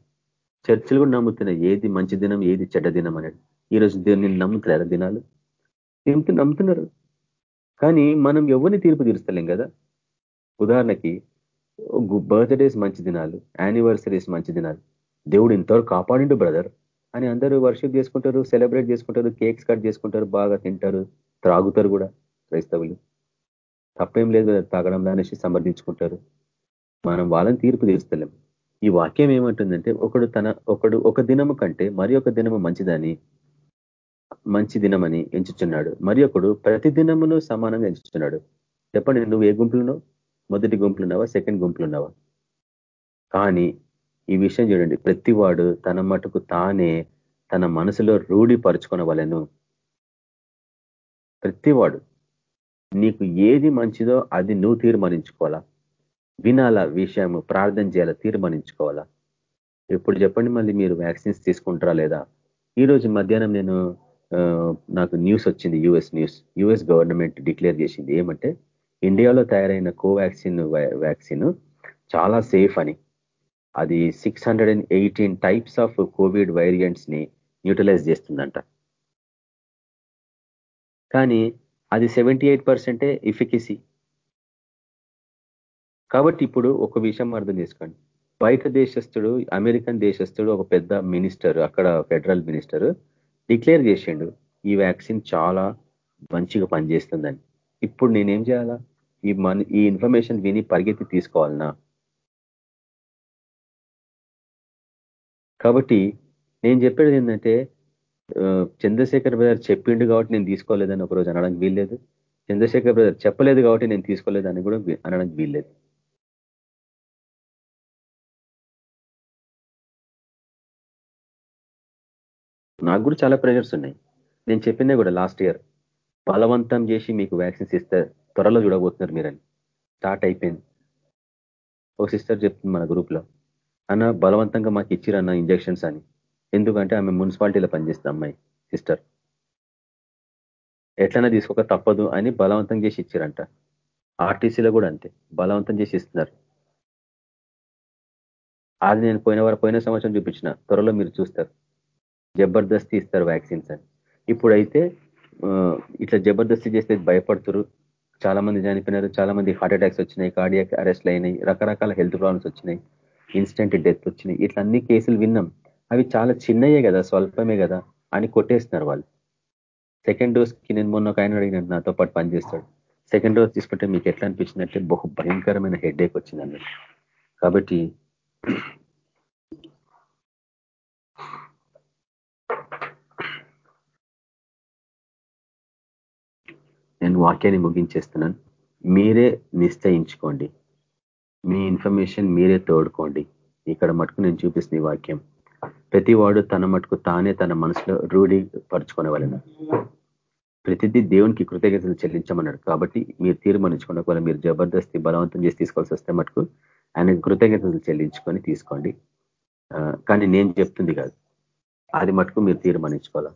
చర్చిలు కూడా నమ్ముతున్నాయి ఏది మంచి దినం ఏది చెడ్డ దినం అనేది. ఈరోజు దీన్ని నమ్ముతున్నారు దినాలు నమ్ముతున్నారు. కానీ మనం ఎవరిని తీర్పు తీరుస్తలేం కదా? ఉదాహరణకి బర్త్డేస్ మంచి దినాలు యానివర్సరీస్ మంచి దినాలు. దేవుడు ఇంతవరకు కాపాడిండు బ్రదర్. అని అందరూ వర్షిప్ చేసుకుంటారు సెలబ్రేట్ చేసుకుంటారు కేక్స్ కట్ చేసుకుంటారు బాగా తింటారు త్రాగుతారు కూడా క్రైస్తవులు. తప్పేం లేదు తాగడం అనేసి సమర్థించుకుంటారు మనం వాళ్ళని తీర్పు తీర్చలేం ఈ వాక్యం ఏమంటుందంటే ఒకడు తన ఒకడు ఒక దినము కంటే మరి ఒక దినము మంచిదని మంచి దినమని ఎంచుచున్నాడు. మరి ఒకడు ప్రతి దినమును సమానంగా ఎంచుతున్నాడు చెప్పండి నువ్వు ఏ గుంపులున్నావు మొదటి గుంపులున్నావా సెకండ్ గుంపులున్నావా కానీ ఈ విషయం చూడండి ప్రతివాడు తన మటుకు తానే తన మనసులో రూఢిపరుచుకునవలను ప్రతి ప్రతివాడు నీకు ఏది మంచిదో అది నువ్వు తీర్మానించుకోవాలా? వినాల విషయము ప్రార్థన చేయాలా? తీర్మానించుకోవాలా? ఇప్పుడు చెప్పండి మళ్ళీ మీరు వ్యాక్సిన్స్ తీసుకుంటారా లేదా? ఈరోజు మధ్యాహ్నం నేను నాకు న్యూస్ వచ్చింది US news. US government declare చేసింది. ఏమంటే ఇండియాలో తయారైన కోవాక్సిన్ వ్యాక్సిన్ చాలా సేఫ్ అని. అది సిక్స్ టైప్స్ ఆఫ్ కోవిడ్ వేరియంట్స్ని న్యూటిలైజ్ చేస్తుందంట. కానీ అది సెవెంటీ ఎయిట్ పర్సెంటే ఇఫికసీ కాబట్టి ఇప్పుడు ఒక విషయం అర్థం చేసుకోండి. బయట దేశస్థుడు అమెరికన్ దేశస్థుడు ఒక పెద్ద మినిస్టర్ అక్కడ ఫెడరల్ మినిస్టర్ డిక్లేర్ చేసిండు ఈ వ్యాక్సిన్ చాలా మంచిగా పనిచేస్తుందని. ఇప్పుడు నేనేం చేయాలా? ఈ మన ఈ ఇన్ఫర్మేషన్ విని పరిగెత్తి తీసుకోవాలనా? కాబట్టి నేను చెప్పేది ఏంటంటే చంద్రశేఖర్ బ్రదర్ చెప్పిండు కాబట్టి నేను తీసుకోలేదని ఒకరోజు అనడానికి వీల్లేదు. చంద్రశేఖర్ బ్రదర్ చెప్పలేదు కాబట్టి నేను తీసుకోలేదని కూడా అనడానికి వీల్లేదు. నాకు కూడా చాలా ప్రెషర్స్ ఉన్నాయి. నేను చెప్పిందే కూడా లాస్ట్ ఇయర్ బలవంతం చేసి మీకు వ్యాక్సిన్స్ ఇస్తే త్వరలో చూడబోతున్నారు మీరని. స్టార్ట్ అయిపోయింది. ఒక సిస్టర్ చెప్తుంది మన గ్రూప్లో అన్న బలవంతంగా మాకు ఇచ్చిరన్న ఇంజెక్షన్స్ అని. ఎందుకంటే ఆమె మున్సిపాలిటీలో పనిచేస్తుంది అమ్మాయి సిస్టర్ ఎట్లన్నా తీసుకోక తప్పదు అని బలవంతం చేసి ఇచ్చారంట. ఆర్టీసీలో కూడా అంతే. బలవంతం చేసి ఇస్తున్నారు. అది నేను పోయిన వారు పోయిన సంవత్సరం చూపించిన. త్వరలో మీరు చూస్తారు. జబర్దస్తి ఇస్తారు వ్యాక్సిన్స్ అని ఇప్పుడైతే ఇట్లా జబర్దస్తి చేస్తే భయపడుతురు. చాలా మంది చనిపోయినారు చాలా మంది హార్ట్ అటాక్స్ వచ్చినాయి కార్డియాక్ అరెస్ట్లు అయినాయి రకరకాల హెల్త్ ప్రాబ్లమ్స్ వచ్చినాయి ఇన్స్టెంట్ డెత్ వచ్చినాయి. ఇట్లా అన్ని కేసులు విన్నాం. అవి చాలా చిన్నయే కదా స్వల్పమే కదా అని కొట్టేస్తున్నారు వాళ్ళు. సెకండ్ డోస్కి నేను మొన్న ఒక ఆయన అడిగినాడు నాతో పాటు పనిచేస్తాడు. సెకండ్ డోస్ తీసుకుంటే మీకు ఎట్లా అనిపించిందంటే బహు భయంకరమైన హెడ్ ఏక్ వచ్చిందండి కాబట్టి నేను వాక్యాన్ని ముగించేస్తున్నాను. మీరే నిశ్చయించుకోండి. మీ ఇన్ఫర్మేషన్ మీరే తోడుకోండి. ఇక్కడ మటుకు నేను చూపిస్తున్న వాక్యం. ప్రతి వాడు తన మటుకు తానే తన మనసులో రూఢి పరుచుకునే ప్రతిదీ దేవునికి కృతజ్ఞతలు చెల్లించమన్నాడు. కాబట్టి మీరు తీర్మానించుకున్న ఒకవేళ మీరు జబర్దస్తి బలవంతం చేసి తీసుకోవాల్సి వస్తే మటుకు ఆయన కృతజ్ఞతలు చెల్లించుకొని తీసుకోండి. కానీ నేను చెప్తుంది కాదు. అది మటుకు మీరు తీర్మానించుకోవాలా?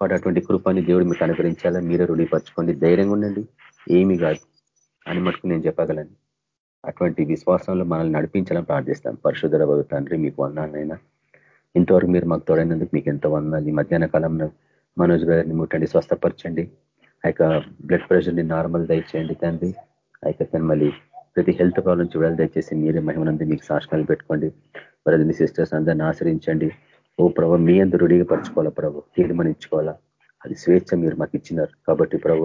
కాబట్టి అటువంటి కృపాన్ని దేవుడు మీకు అనుగ్రహించాలా? మీరే రుణిపరచుకోండి. ధైర్యంగా ఉండండి. ఏమి కాదు. అని మటుకు నేను చెప్పగలను. అటువంటి విశ్వాసంలో మనల్ని నడిపించాలని ప్రార్థిస్తాం. పరిశుద్ధ తండ్రి మీకు వందాలైనా ఇంతవరకు మీరు మాకు తోడైనందుకు మీకు ఎంతో వందాలి మధ్యాహ్న కాలంలో మనోజ్ గారిని ముట్టండి స్వస్థపరచండి. ఆ బ్లడ్ ప్రెషర్ని నార్మల్ దయచేయండి తండ్రి. ఆ యొక్క మళ్ళీ ప్రతి హెల్త్ ప్రాబ్లం చూడాలి దయచేసి మీరే మహిమనంది మీకు సాక్షణాలు పెట్టుకోండి. మీ సిస్టర్స్ అందరిని ఆశ్రయించండి. ఓ ప్రభు మీ అందు రుడిగా పరచుకోవాలా ప్రభు? తీర్మానించుకోవాలా? అది స్వేచ్ఛ మీరు మాకు ఇచ్చినారు. కాబట్టి ప్రభు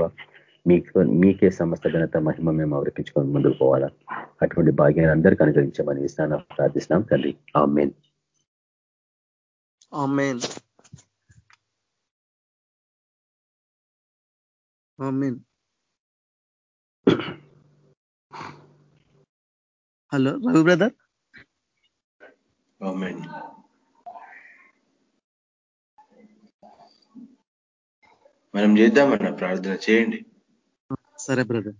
మీకు మీకే సమస్త ఘనత మహిమ మేము అవరిపించుకొని ముందుకు పోవాలా? అటువంటి భాగ్యాన్ని అందరికీ అనుగ్రహించమని ఇస్తాను ప్రార్థిస్తున్నాం తండ్రి. ఆ మెయిన్ హలో రవి బ్రదర్? మనం చేద్దామన్న ప్రార్థన చేయండి. సరే బ్రదర్.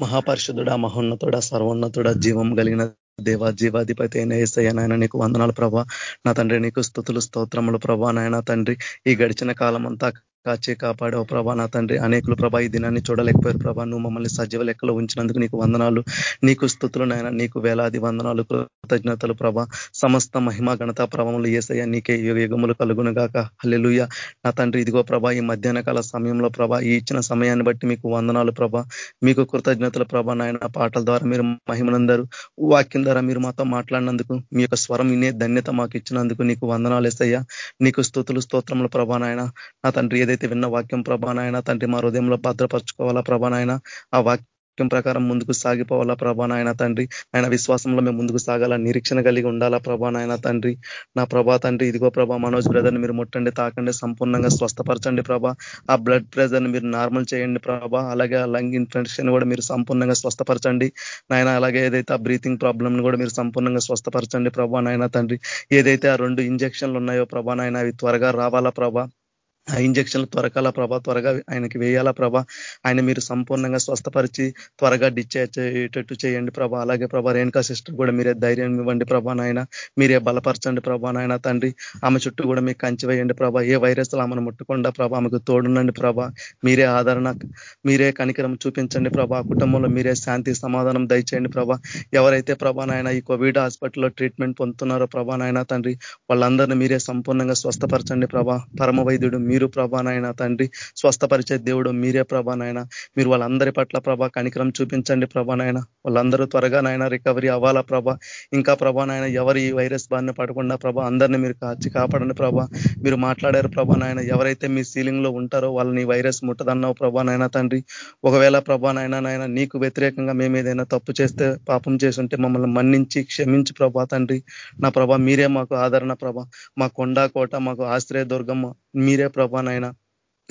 మహాపరిషుధుడ మహోన్నతుడ సర్వోన్నతుడ జీవం కలిగిన దేవ జీవాధిపతి అయిన ఏసయ్య నాయన నీకు వందనాలు ప్రభా. నా తండ్రి నీకు స్థుతులు స్తోత్రములు ప్రభా నాయన. తండ్రి ఈ గడిచిన కాలం అంతా కాచే కాపాడవు ప్రభా నా తండ్రి. అనేకులు ప్రభా ఈ దినాన్ని చూడలేకపోయారు ప్రభా. నువ్వు మమ్మల్ని సజీవ లెక్కలో ఉంచినందుకు నీకు వందనాలు. నీకు స్థుతులు నాయన. నీకు వేలాది వందనాలు కృతజ్ఞతలు ప్రభా. సమస్త మహిమ ఘనత ప్రభములు ఏసయ్య నీకే యుగములు కలుగును గాక. హల్లెలుయ. నా తండ్రి ఇదిగో ప్రభా ఈ మధ్యాహ్న కాల సమయంలో ప్రభా ఈ ఇచ్చిన సమయాన్ని బట్టి మీకు వందనాలు ప్రభా. మీకు కృతజ్ఞతలు ప్రభా నాయన. పాటల ద్వారా మీరు మహిమలందరూ వాక్యం ద్వారా మీరు మాతో మాట్లాడినందుకు మీ యొక్క స్వరం ఇనే ధన్యత మాకు ఇచ్చినందుకు నీకు వందనాలు ఏసయ్య. నీకు స్థుతులు స్తోత్రములు ప్రభా నాయన. నా తండ్రి ఏదైతే విన్న వాక్యం ప్రభానాయన తండ్రి మా హృదయంలో భద్రపరచుకోవాలా ప్రభా ఆ వాక్యం వాక్యం ప్రకారం ముందుకు సాగిపోవాలా ప్రభా నాయన తండ్రి? ఆయన విశ్వాసంలో మేము ముందుకు సాగాల? నిరీక్షణ కలిగి ఉండాలా ప్రభా నాయన తండ్రి? నా ప్రభా తండ్రి ఇదిగో ప్రభా మనోజ్ బ్రదర్ని మీరు ముట్టండి తాకండి సంపూర్ణంగా స్వస్థపరచండి ప్రభా. ఆ బ్లడ్ ప్రెషర్ని మీరు నార్మల్ చేయండి ప్రభా. అలాగే లంగ్ ఇన్ఫెక్షన్ కూడా మీరు సంపూర్ణంగా స్వస్థపరచండి. నాయన అలాగే ఏదైతే ఆ బ్రీతింగ్ ప్రాబ్లమ్ని కూడా మీరు సంపూర్ణంగా స్వస్థపరచండి ప్రభా నాయన తండ్రి. ఏదైతే ఆ రెండు ఇంజక్షన్లు ఉన్నాయో ప్రభా నాయన అవి త్వరగా రావాలా ప్రభా? ఇంజక్షన్లు త్వరకాల ప్రభా త్వరగా ఆయనకి వేయాలా ప్రభా? ఆయన మీరు సంపూర్ణంగా స్వస్థపరిచి త్వరగా డిశ్చార్జ్ అయ్యేటట్టు చేయండి ప్రభా. అలాగే ప్రభా రేణుకా సిస్టర్ కూడా మీరే ధైర్యం ఇవ్వండి ప్రభా నాయన. మీరే బలపరచండి ప్రభా నాయన తండ్రి. ఆమె చుట్టూ కూడా మీకు కంచి వేయండి ప్రభా. ఏ వైరస్ ఆమెను ముట్టకుండా ప్రభా ఆమెకు తోడునండి ప్రభా. మీరే ఆదరణ మీరే కనికరం చూపించండి ప్రభా. కుటుంబంలో మీరే శాంతి సమాధానం దయచేయండి ప్రభా. ఎవరైతే ప్రభా నాయన ఈ కోవిడ్ హాస్పిటల్లో ట్రీట్మెంట్ పొందుతున్నారో ప్రభా నాయన తండ్రి వాళ్ళందరినీ మీరే సంపూర్ణంగా స్వస్థపరచండి ప్రభా. పరమ వైద్యుడు మీరు ప్రభానైనా తండ్రి స్వస్థపరిచే దేవుడు మీరే ప్రభానైనా మీరు వాళ్ళందరి పట్ల ప్రభా కనికరం చూపించండి ప్రభానైనా వాళ్ళందరూ త్వరగా రికవరీ అవ్వాలా ప్రభా. ఇంకా ప్రభానైనా ఎవరు ఈ వైరస్ బారిన పడకుండా ప్రభా అందరినీ మీరు కాచి కాపాడండి ప్రభా. మీరు మాట్లాడారు ప్రభానైనా ఎవరైతే మీ సీలింగ్లో ఉంటారో వాళ్ళని వైరస్ ముట్టదన్నావు ప్రభానైనా తండ్రి. ఒకవేళ ప్రభానైనా నాయన నీకు వ్యతిరేకంగా మేము ఏదైనా తప్పు చేస్తే పాపం చేస్తుంటే మమ్మల్ని మన్నించి క్షమించి ప్రభా తండ్రి. నా ప్రభా మీరే మాకు ఆదరణ ప్రభా. మా కొండా కోట మాకు ఆశ్రయ దుర్గమ్మ మీరే ప్రభానైనా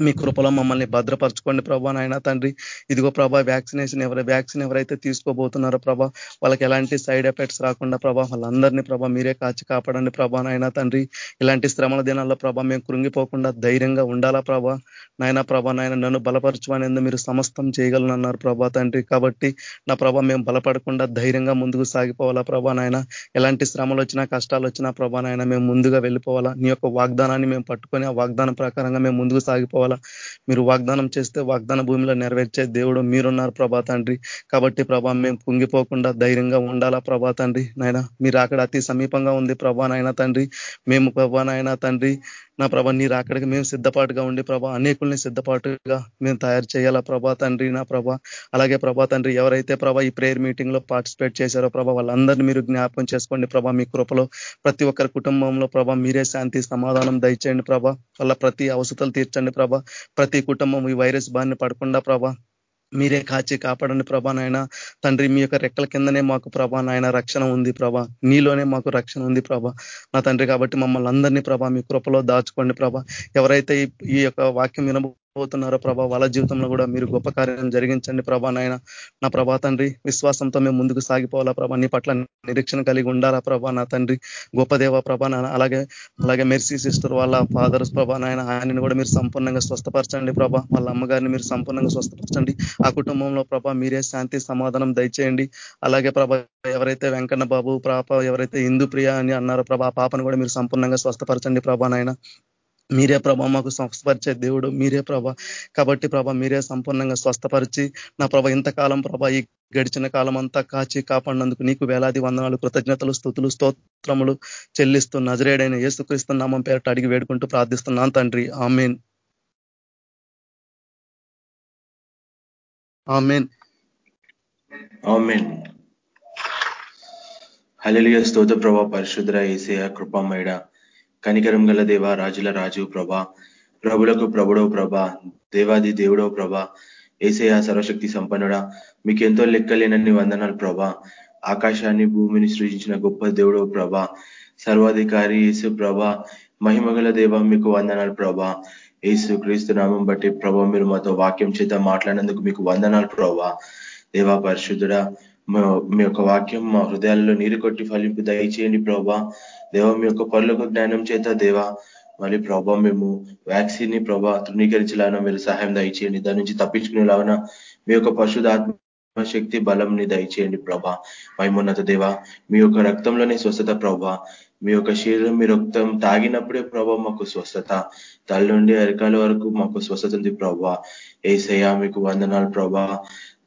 మీ కృపలో మమ్మల్ని భద్రపరచుకోండి ప్రభా నాయన తండ్రి. ఇదిగో ప్రభా వ్యాక్సినేషన్ ఎవరు వ్యాక్సిన్ ఎవరైతే తీసుకోబోతున్నారో ప్రభా వాళ్ళకి ఎలాంటి సైడ్ ఎఫెక్ట్స్ రాకుండా ప్రభా వాళ్ళందరినీ ప్రభా మీరే కాచి కాపాడండి ప్రభా నాయన తండ్రి. ఇలాంటి శ్రమల దినాల్లో ప్రభా మేము కృంగిపోకుండా ధైర్యంగా ఉండాలా ప్రభా నాయన ప్రభా నాయన నన్ను బలపరచుమనేందు మీరు సమస్తం చేయగలనన్నారు ప్రభా తండ్రి. కాబట్టి నా ప్రభా మేము బలపడకుండా ధైర్యంగా ముందుకు సాగిపోవాలా ప్రభా నాయన. ఎలాంటి శ్రమలు వచ్చినా కష్టాలు వచ్చినా ప్రభా నాయన మేము ముందుగా వెళ్ళిపోవాలా. నీ యొక్క వాగ్దానాన్ని మేము పట్టుకొని ఆ వాగ్దానం ప్రకారంగా మేము ముందుకు సాగిపోవాలి. మీరు వాగ్దానం చేస్తే వాగ్దాన భూమిలో నెరవేర్చే దేవుడు మీరున్నారు ప్రభా తండ్రి. కాబట్టి ప్రభా మేము కుంగిపోకుండా ధైర్యంగా ఉండాలా ప్రభా తండ్రి. నాయన మీరు అక్కడ అతి సమీపంగా ఉంది ప్రభా నాయన తండ్రి. మేము ప్రభా నాయన తండ్రి నా ప్రభా నీ రాకడికి మేము సిద్ధపాటుగా ఉండి ప్రభా అనేకుల్ని సిద్ధపాటుగా మేము తయారు చేయాలా ప్రభా తండ్రి నా ప్రభా? అలాగే ప్రభా తండ్రి ఎవరైతే ప్రభా ఈ ప్రేయర్ మీటింగ్లో పార్టిసిపేట్ చేశారో ప్రభా వాళ్ళందరినీ మీరు జ్ఞాపకం చేసుకోండి ప్రభా మీ కృపలో ప్రతి ఒక్కరి కుటుంబంలో ప్రభా మీరే శాంతి సమాధానం దయచేయండి ప్రభా వాళ్ళ ప్రతి అవసరాలు తీర్చండి ప్రభా ప్రతి కుటుంబం ఈ వైరస్ బారిన పడకుండా ప్రభా మీరే కాచి కాపాడండి ప్రభా నాయన. తండ్రి మీ యొక్క రెక్కల కిందనే మాకు ప్రభా నాయన రక్షణ ఉంది ప్రభా. నీలోనే మాకు రక్షణ ఉంది ప్రభా. నా తండ్రి కాబట్టి మమ్మల్ని అందరినీ ప్రభా మీ కృపలో దాచుకోండి ప్రభా. ఎవరైతే ఈ యొక్క వాక్యం వినబో పోతున్నారో ప్రభా వాళ్ళ జీవితంలో కూడా మీరు గొప్ప కార్యం జరిగించండి ప్రభా నాయన. నా ప్రభా తండ్రి విశ్వాసంతో మేము ముందుకు సాగిపోవాలా ప్రభా? నీ పట్ల నిరీక్షణ కలిగి ఉండాలా ప్రభా నా తండ్రి? గొప్ప దేవ ప్రభా నాయన అలాగే అలాగే మెర్సీ సిస్టర్ వాళ్ళ ఫాదర్స్ ప్రభా నాయన ఆయనని కూడా మీరు సంపూర్ణంగా స్వస్థపరచండి ప్రభా. వాళ్ళ అమ్మగారిని మీరు సంపూర్ణంగా స్వస్థపరచండి. ఆ కుటుంబంలో ప్రభా మీరే శాంతి సమాధానం దయచేయండి. అలాగే ప్రభా ఎవరైతే వెంకన్న బాబు ప్రాప ఎవరైతే హిందూ ప్రియ అని అన్నారో ప్రభా పాపను కూడా మీరు సంపూర్ణంగా స్వస్థపరచండి ప్రభా నాయన. మీరే ప్రభా మాకు స్వస్థపరిచే దేవుడు మీరే ప్రభా. కాబట్టి ప్రభా మీరే సంపూర్ణంగా స్వస్థపరిచి నా ప్రభ ఇంతకాలం ప్రభా ఈ గడిచిన కాలం అంతా కాచి కాపాడినందుకు నీకు వేలాది వందనాలు కృతజ్ఞతలు స్థుతులు స్తోత్రములు చెల్లిస్తూ నజరేడైన ఏసుక్రీస్తు నామం పేరట అడిగి వేడుకుంటూ ప్రార్థిస్తున్నాను తండ్రి. ఆమెన్. ఆమెన్. ఆమెన్. హలలియ స్తోత ప్రభా పరిశుద్ర ఏసయ కృపమేడ కనికరం గల దేవ రాజుల రాజు ప్రభా ప్రభులకు ప్రభుడో ప్రభా దేవాది దేవుడో ప్రభా ఏసయ సర్వశక్తి సంపన్నుడా మీకెంతో లెక్కలేనన్ని వందనాలు ప్రభా. ఆకాశాన్ని భూమిని సృజించిన గొప్ప దేవుడో ప్రభా. సర్వాధికారి యేసు ప్రభా. మహిమగల దేవ మీకు వందనాలు ప్రభా. యేసు క్రీస్తు నామం బట్టి ప్రభా మీరు మాతో వాక్యం చేత మాట్లాడినందుకు మీకు వందనాలు ప్రభా. దేవా పరిశుద్ధుడా మీ యొక్క వాక్యం మా హృదయాల్లో నీరు కొట్టి ఫలింపు దయచేయండి ప్రభా. దేవ మీ యొక్క పనులకు జ్ఞానం చేత దేవా మళ్ళీ ప్రభా మేము వ్యాక్సిన్ని ప్రభా తృణీకరించలాగా మీరు సహాయం దయచేయండి. దాని నుంచి తప్పించుకునేలాగా మీ యొక్క పశుధాత్మ శక్తి బలంని దయచేయండి ప్రభా. మైమోన్నత దేవ మీ యొక్క రక్తంలోనే స్వస్థత ప్రభా. మీ యొక్క శరీరం మీ రక్తం తాగినప్పుడే ప్రభా మాకు స్వస్థత. తల్లి నుండి అరికాల వరకు మాకు స్వస్థత ఉంది ప్రభా. ఏసయ్యా మీకు వందనాలు ప్రభా.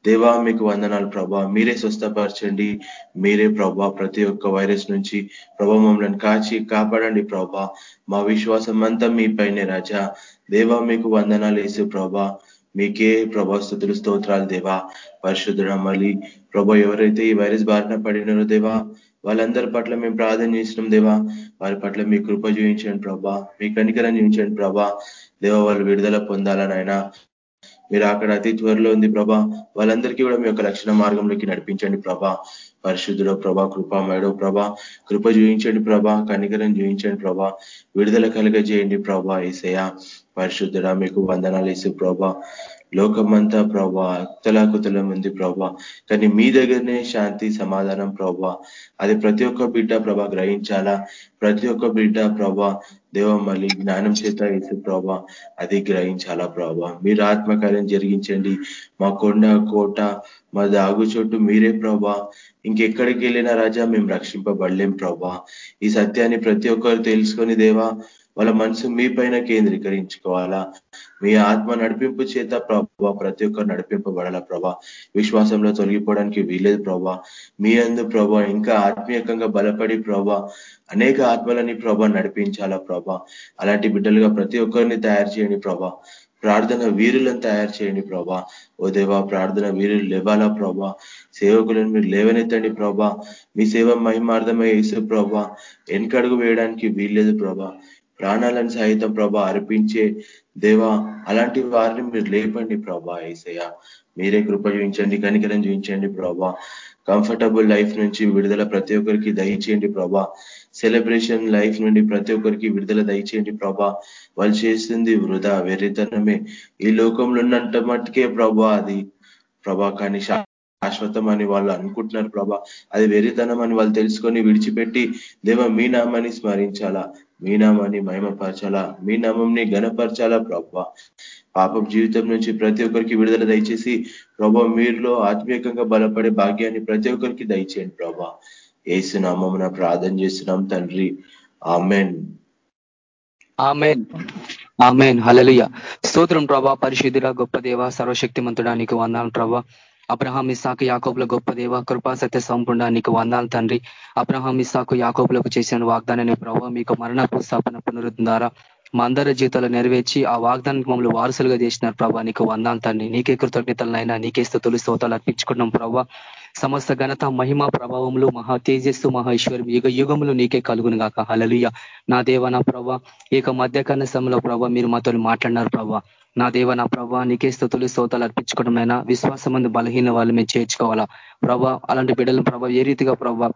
దేవా మీకు వందనాలు ప్రభా. మీరే స్వస్థపరచండి. మీరే ప్రభా ప్రతి ఒక్క వైరస్ నుంచి ప్రభా మమ్మల్ని కాచి కాపాడండి ప్రభా. మా విశ్వాసం అంతా మీ పైనే రాజా. దేవా మీకు వందనాలు వేసు ప్రభా. మీకే ప్రభా స్థుతులు స్తోత్రాలు దేవా. పరిశుద్ధుడ మళ్ళీ ప్రభా ఎవరైతే ఈ వైరస్ బారిన పడినారో దేవా వాళ్ళందరి పట్ల మేము ప్రార్థన చేసినాం దేవా. వారి పట్ల మీ కృప చూపించండి ప్రభా. మీ కనికరం చూపించండి ప్రభా. దేవ వాళ్ళు విడుదల పొందాలనైనా మీరు అక్కడ అతి త్వరలో ఉంది ప్రభా. వాళ్ళందరికీ కూడా మీ యొక్క లక్షణ మార్గంలోకి నడిపించండి ప్రభా. పరిశుద్ధుడో ప్రభా కృపామయుడో ప్రభా. కృప చూపించండి ప్రభా. కనికరం చూపించండి ప్రభా. విడుదల కలుగజేయండి ప్రభా ఏసయ పరిశుద్ధుడా మీకు వందనాలు ఇసు ప్రభా. లోకమంతా ప్రభా కుతలం ఉంది ప్రభా. కానీ మీ దగ్గరనే శాంతి సమాధానం ప్రభా. అది ప్రతి ఒక్క బిడ్డ ప్రభా గ్రహించాలా? ప్రతి ఒక్క బిడ్డ ప్రభా దేవ మళ్ళీ జ్ఞానం చేత ఇసు ప్రభా అది గ్రహించాలా ప్రభా? మీరు ఆత్మకార్యం జరిగించండి. మా కొండ కోట మా దాగు చోటు మీరే ప్రభా. ఇంకెక్కడికి వెళ్ళినా రాజా మేము రక్షింపబడలేం ప్రభా. ఈ సత్యాన్ని ప్రతి ఒక్కరు తెలుసుకొని దేవా వాళ్ళ మనసు మీ పైన కేంద్రీకరించుకోవాలా? మీ ఆత్మ నడిపింపు చేత ప్రభా ప్రతి ఒక్కరు నడిపింపబడాలా ప్రభా? విశ్వాసంలో తొలగిపోవడానికి వీలేదు ప్రభా. మీ అందు ప్రభా ఇంకా ఆత్మీయకంగా బలపడి ప్రభా అనేక ఆత్మలని ప్రభా నడిపించాలా ప్రభా? అలాంటి బిడ్డలుగా ప్రతి ఒక్కరిని తయారు చేయండి ప్రభా. ప్రార్థన వీరులను తయారు చేయండి ప్రభా. ఓ దేవా ప్రార్థన వీరులు లేవాలా ప్రభా? సేవకులను మీరు లేవనెత్తండి ప్రభా. మీ సేవ మహిమార్థమై వేసే ప్రభా. వెనకడుగు వేయడానికి వీల్లేదు ప్రభా. ప్రాణాలను సహితం ప్రభా అర్పించే దేవా అలాంటి వారిని మీరు లేపండి ప్రభా ఏసయ్య. మీరే కృప చూపించండి కనికరం చూపించండి ప్రభా. కంఫర్టబుల్ లైఫ్ నుంచి విడుదల ప్రతి ఒక్కరికి దయచేయండి ప్రభా. సెలబ్రేషన్ లైఫ్ నుండి ప్రతి ఒక్కరికి విడుదల దయచేయండి ప్రభా. వాళ్ళు చేస్తుంది వృధా వెర్రితనమే. ఈ లోకంలో ఉన్నంత మట్టుకే ప్రభా అది ప్రభా కానీ శాశ్వతం అని వాళ్ళు అనుకుంటున్నారు ప్రభా. అది వెర్రితనం అని వాళ్ళు తెలుసుకొని విడిచిపెట్టి దేవ మీ నామాన్ని స్మరించాలా? మీ నామాన్ని మహిమపరచాలా? మీ నామంని గణపరచాలా ప్రభా? పాపం జీవితం నుంచి ప్రతి ఒక్కరికి విడుదల దయచేసి ప్రభా మీరులో ఆత్మీయంగా బలపడే భాగ్యాన్ని ప్రతి ఒక్కరికి దయచేయండి ప్రభా. ఏసు ప్రార్థన చేస్తున్నాం తండ్రి. ఆమెన్. ఆమెన్. ఆమెన్. హలలియ స్తోత్రం ప్రభా. పరిశుద్ధుల గొప్ప దేవ సర్వశక్తిమంతుడా నీకు వందాను ప్రభా. అబ్రహాం ఇసాకు యాకోబుల గొప్ప దేవ కృపా సత్య సంపూర్ణ నీకు వందాలు తండ్రి. అబ్రహాం ఇసాకు యాకోబులకు చేసిన వాగ్దానాన్ని ప్రభావ మీకు మరణ స్థాపన పునరుద్ధర మా అందరి జీవితాలు నెరవేర్చి ఆ వాగ్దానం మమ్మల్ని వారసులుగా చేసినారు ప్రభా నీకు వందాలు తండ్రి. నీకే కృతజ్ఞతలనైనా నీకే స్థుతులు స్తోతాలు అర్పించుకున్నాం ప్రభావ. సమస్త ఘనత మహిమ ప్రభావములు మహా తేజస్సు మహా యుగ యుగములు నీకే కలుగును గాక. హలలుయ నా దేవ నా ప్రభా ఇక మధ్యకాల సమయంలో ప్రభ మీరు మాతో మాట్లాడినారు ప్రభ. నా దేవ నా ప్రభ నీకే స్థుతులు స్తోతాలు అర్పించుకోవడం విశ్వాసం మంది బలహీన వాళ్ళు మేము చేర్చుకోవాలా. ప్రభా అలాంటి బిడ్డలను ప్రభ ఏ రీతిగా ప్రభావ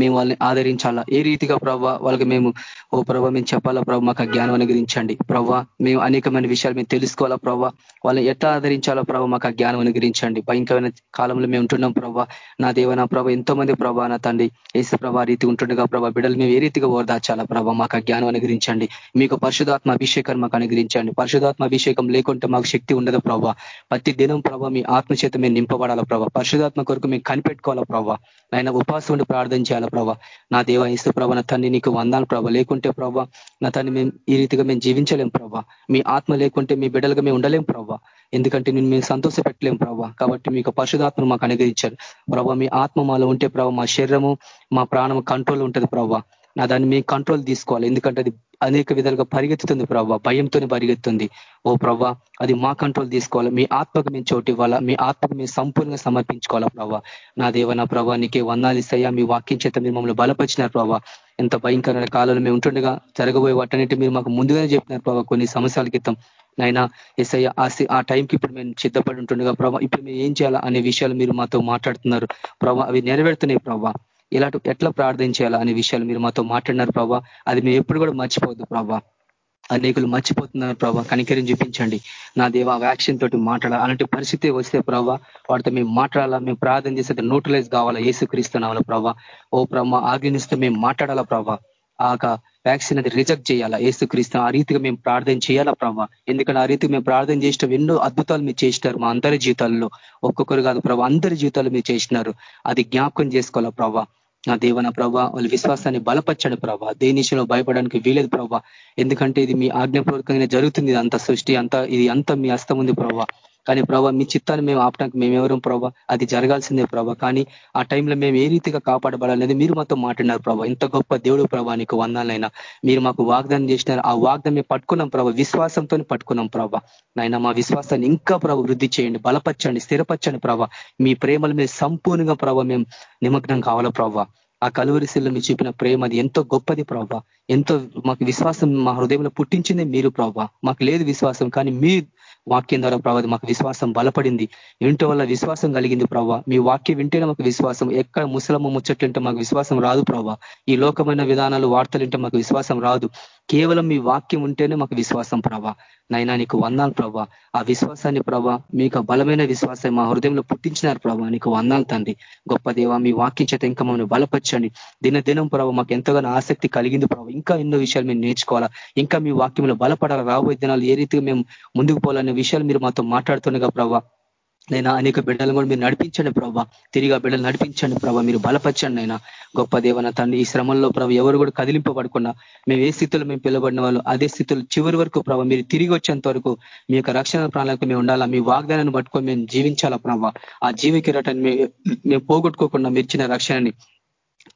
మేము వాళ్ళని ఆదరించాలా? ఏ రీతిగా ప్రభావ వాళ్ళకి మేము ఓ ప్రభావ మేము చెప్పాలా? ప్రభావ మాకు జ్ఞానం అనుగ్రహించండి. ప్రభావ మేము అనేకమైన విషయాలు మేము తెలుసుకోవాలా? ప్రభావ వాళ్ళని ఎట్లా ఆదరించాలో? ప్రభావ మాకు జ్ఞానం అనుగ్రహించండి. భయంకరమైన కాలంలో మేము ఉంటున్నాం ప్రభావ నా దేవ నా ప్రభావ ఎంతో మంది ప్రభా నా తండ్రి. ఏసు ప్రభా రీతి ఉంటుండగా ప్రభావ బిడ్డలు మేము ఏ రీతిగా ఓరదాచాలా ప్రభావ మాకు జ్ఞానం అనుగ్రహించండి. మీకు పరిశుధాత్మ అభిషేకం మాకు అనుగ్రహించండి. పరిశుధాత్మ అభిషేకం లేకుంటే మాకు శక్తి ఉండదు ప్రభావ ప్రతి దినం ప్రభావ మీ ఆత్మచేత మేము నింపబడాలా ప్రభావ పరిశుధాత్మ కొరకు మేము కనిపెట్టుకోవాలా ప్రభావ ఆయన ఉపాసం ఉండి ప్రార్థన చేయాలా ప్రభా? నా దేవ ఇస్తు ప్రభ నా తండ్రి నీకు వందాలు ప్రభా. లేకుంటే ప్రభా నా తండ్రి మేము ఈ రీతిగా మేము జీవించలేం ప్రభా. మీ ఆత్మ లేకుంటే మీ బిడ్డలుగా మేము ఉండలేం ప్రభా. ఎందుకంటే నేను మేము సంతోష పెట్టలేం ప్రభా. కాబట్టి మీకు పరిశుధాత్మను మాకు అనుగ్రహించారు. ప్రభా మీ ఆత్మ మాలో ఉంటే ప్రభా మా శరీరము మా ప్రాణము కంట్రోల్ ఉంటుంది ప్రభా. నా దాన్ని మీ కంట్రోల్ తీసుకోవాలి. ఎందుకంటే అది అనేక విధాలుగా పరిగెత్తుతుంది ప్రభావ భయంతోనే పరిగెత్తుంది. ఓ ప్రభా అది మా కంట్రోల్ తీసుకోవాలి. మీ ఆత్మకు మేము చోటు ఇవ్వాలా? మీ ఆత్మకు మేము సంపూర్ణంగా సమర్పించుకోవాలా ప్రభావ నా దేవ నా ప్రభా నీకే వందాలు ఇస్తాయా? మీ వాక్యం చేత మీరు మమ్మల్ని బలపరిచినారు ప్రభావ ఎంత భయంకరమైన కాలంలో మేము ఉంటుండగా జరగబోయే వాటన్నిటి మీరు మాకు ముందుగానే చెప్పినారు ప్రభావ కొన్ని సంవత్సరాల క్రితం. నైనా ఎస్ఐ ఆ టైంకి ఇప్పుడు మేము సిద్ధపడి ఉంటుండగా ప్రభావ ఇప్పుడు మేము ఏం చేయాలా అనే విషయాలు మీరు మాతో మాట్లాడుతున్నారు. ప్రభావ అవి నెరవేరుతున్నాయి ప్రభావ ఇలాంటి ఎట్లా ప్రార్థించాలా అనే విషయాలు మీరు మాతో మాట్లాడినారు ప్రభా. అది మేము ఎప్పుడు కూడా మర్చిపోవద్దు ప్రభా. అనేకులు మర్చిపోతున్నారు ప్రభా. కనికరిని చూపించండి. నా దేవ వ్యాక్సిన్ తోటి మాట్లాడాలి. అలాంటి పరిస్థితి వస్తే ప్రభా వాటితో మేము మాట్లాడాలా? మేము ప్రార్థన చేస్తే న్యూట్రలైజ్ కావాలా? ఏసుక్రీస్తున్నావాలా ప్రభా. ఓ ప్రభా ఆగ్నిస్తూ మేము మాట్లాడాలా ప్రభా? ఆ వ్యాక్సిన్ అది రిజెక్ట్ చేయాలా? ఏసుక్రీస్తు ఆ రీతిగా మేము ప్రార్థన చేయాలా ప్రభావ ఎందుకంటే ఆ రీతికి మేము ప్రార్థన చేసిన ఎన్నో అద్భుతాలు మీరు చేసినారు మా అందరి జీవితాల్లో. ఒక్కొక్కరు కాదు ప్రభా అందరి జీవితాలు మీరు చేసినారు. అది జ్ఞాపకం చేసుకోవాలా ప్రభా? నా దేవన ప్రభా వాళ్ళ విశ్వాసాన్ని బలపరచండి ప్రభా. దేనిషంలో భయపడడానికి వీలేదు ప్రభా. ఎందుకంటే ఇది మీ ఆజ్ఞాపూర్వకంగా జరుగుతుంది అంత సృష్టి అంతా ఇది అంతా మీ హస్తం ఉంది ప్రభా. కానీ ప్రభా మీ చిత్తాన్ని మేము ఆపడానికి మేము ప్రభా? అది జరగాల్సిందే ప్రభా. కానీ ఆ టైంలో మేము ఏ రీతిగా కాపాడబడాలనేది మీరు మాతో మాట్లాడినారు ప్రభా. ఇంత గొప్ప దేవుడు ప్రభా నీకు వందాలైనా. మీరు మాకు వాగ్దానం చేసినారు. ఆ వాగ్దానం మేము పట్టుకున్నాం ప్రభా. విశ్వాసంతో పట్టుకున్నాం ప్రభా. నాయన మా విశ్వాసాన్ని ఇంకా ప్రభా వృద్ధి చేయండి బలపరచండి స్థిరపరచండి ప్రభా. మీ ప్రేమల మీద సంపూర్ణంగా ప్రభా మేము నిమగ్నం కావాలా ప్రభా? ఆ కలువరిశిల్లో మీరు చూపిన ప్రేమ అది ఎంతో గొప్పది ప్రభావ ఎంతో మాకు విశ్వాసం మా హృదయంలో పుట్టించింది మీరు ప్రభావ మాకు లేదు విశ్వాసం కానీ మీ వాక్యం ద్వారా ప్రభావ మాకు విశ్వాసం బలపడింది. ఏంటో వల్ల విశ్వాసం కలిగింది ప్రభావ మీ వాక్యం వింటేనే మాకు విశ్వాసం. ఎక్కడ ముసలమ్మ ముచ్చట్లుంటే మాకు విశ్వాసం రాదు ప్రభావ ఈ లోకమైన విధానాలు వార్తలు మాకు విశ్వాసం రాదు. కేవలం మీ వాక్యం ఉంటేనే మాకు విశ్వాసం ప్రభా. నైనా నీకు వందాలు ప్రభా. ఆ విశ్వాసాన్ని ప్రభా మీకు బలమైన విశ్వాసం మా హృదయంలో పుట్టించినారు ప్రభా. నీకు వందాలు తండ్రి. గొప్ప దేవ మీ వాక్యం చేత ఇంకా మమ్మల్ని బలపరచండి. దినదినం ప్రభావ మాకు ఎంతగానో ఆసక్తి కలిగింది ప్రభావ ఇంకా ఎన్నో విషయాలు మేము నేర్చుకోవాలా. ఇంకా మీ వాక్యంలో బలపడాలా. రాబోయే దినాలు ఏ రీతిగా మేము ముందుకు పోవాలనే విషయాలు మీరు మాతో మాట్లాడుతుండగా ప్రభావ నేను అనేక బిడ్డలు కూడా మీరు నడిపించండి ప్రభావ తిరిగి ఆ బిడ్డలు నడిపించండి ప్రభావ మీరు బలపరచండి అయినా గొప్ప దేవన తండ్రి ఈ శ్రమంలో ప్రభావ ఎవరు కూడా కదిలింపబడకుండా మేము ఏ స్థితిలో మేము పిలబడిన వాళ్ళు అదే స్థితిలో చివరి వరకు ప్రభావ మీరు తిరిగి వచ్చేంత వరకు మీ యొక్క రక్షణ ప్రాణాలకు మేము ఉండాలా మీ వాగ్దానాన్ని పట్టుకొని మేము జీవించాలా ప్రభావ ఆ జీవికిరటాన్ని మేము పోగొట్టుకోకుండా మీరు ఇచ్చిన రక్షణని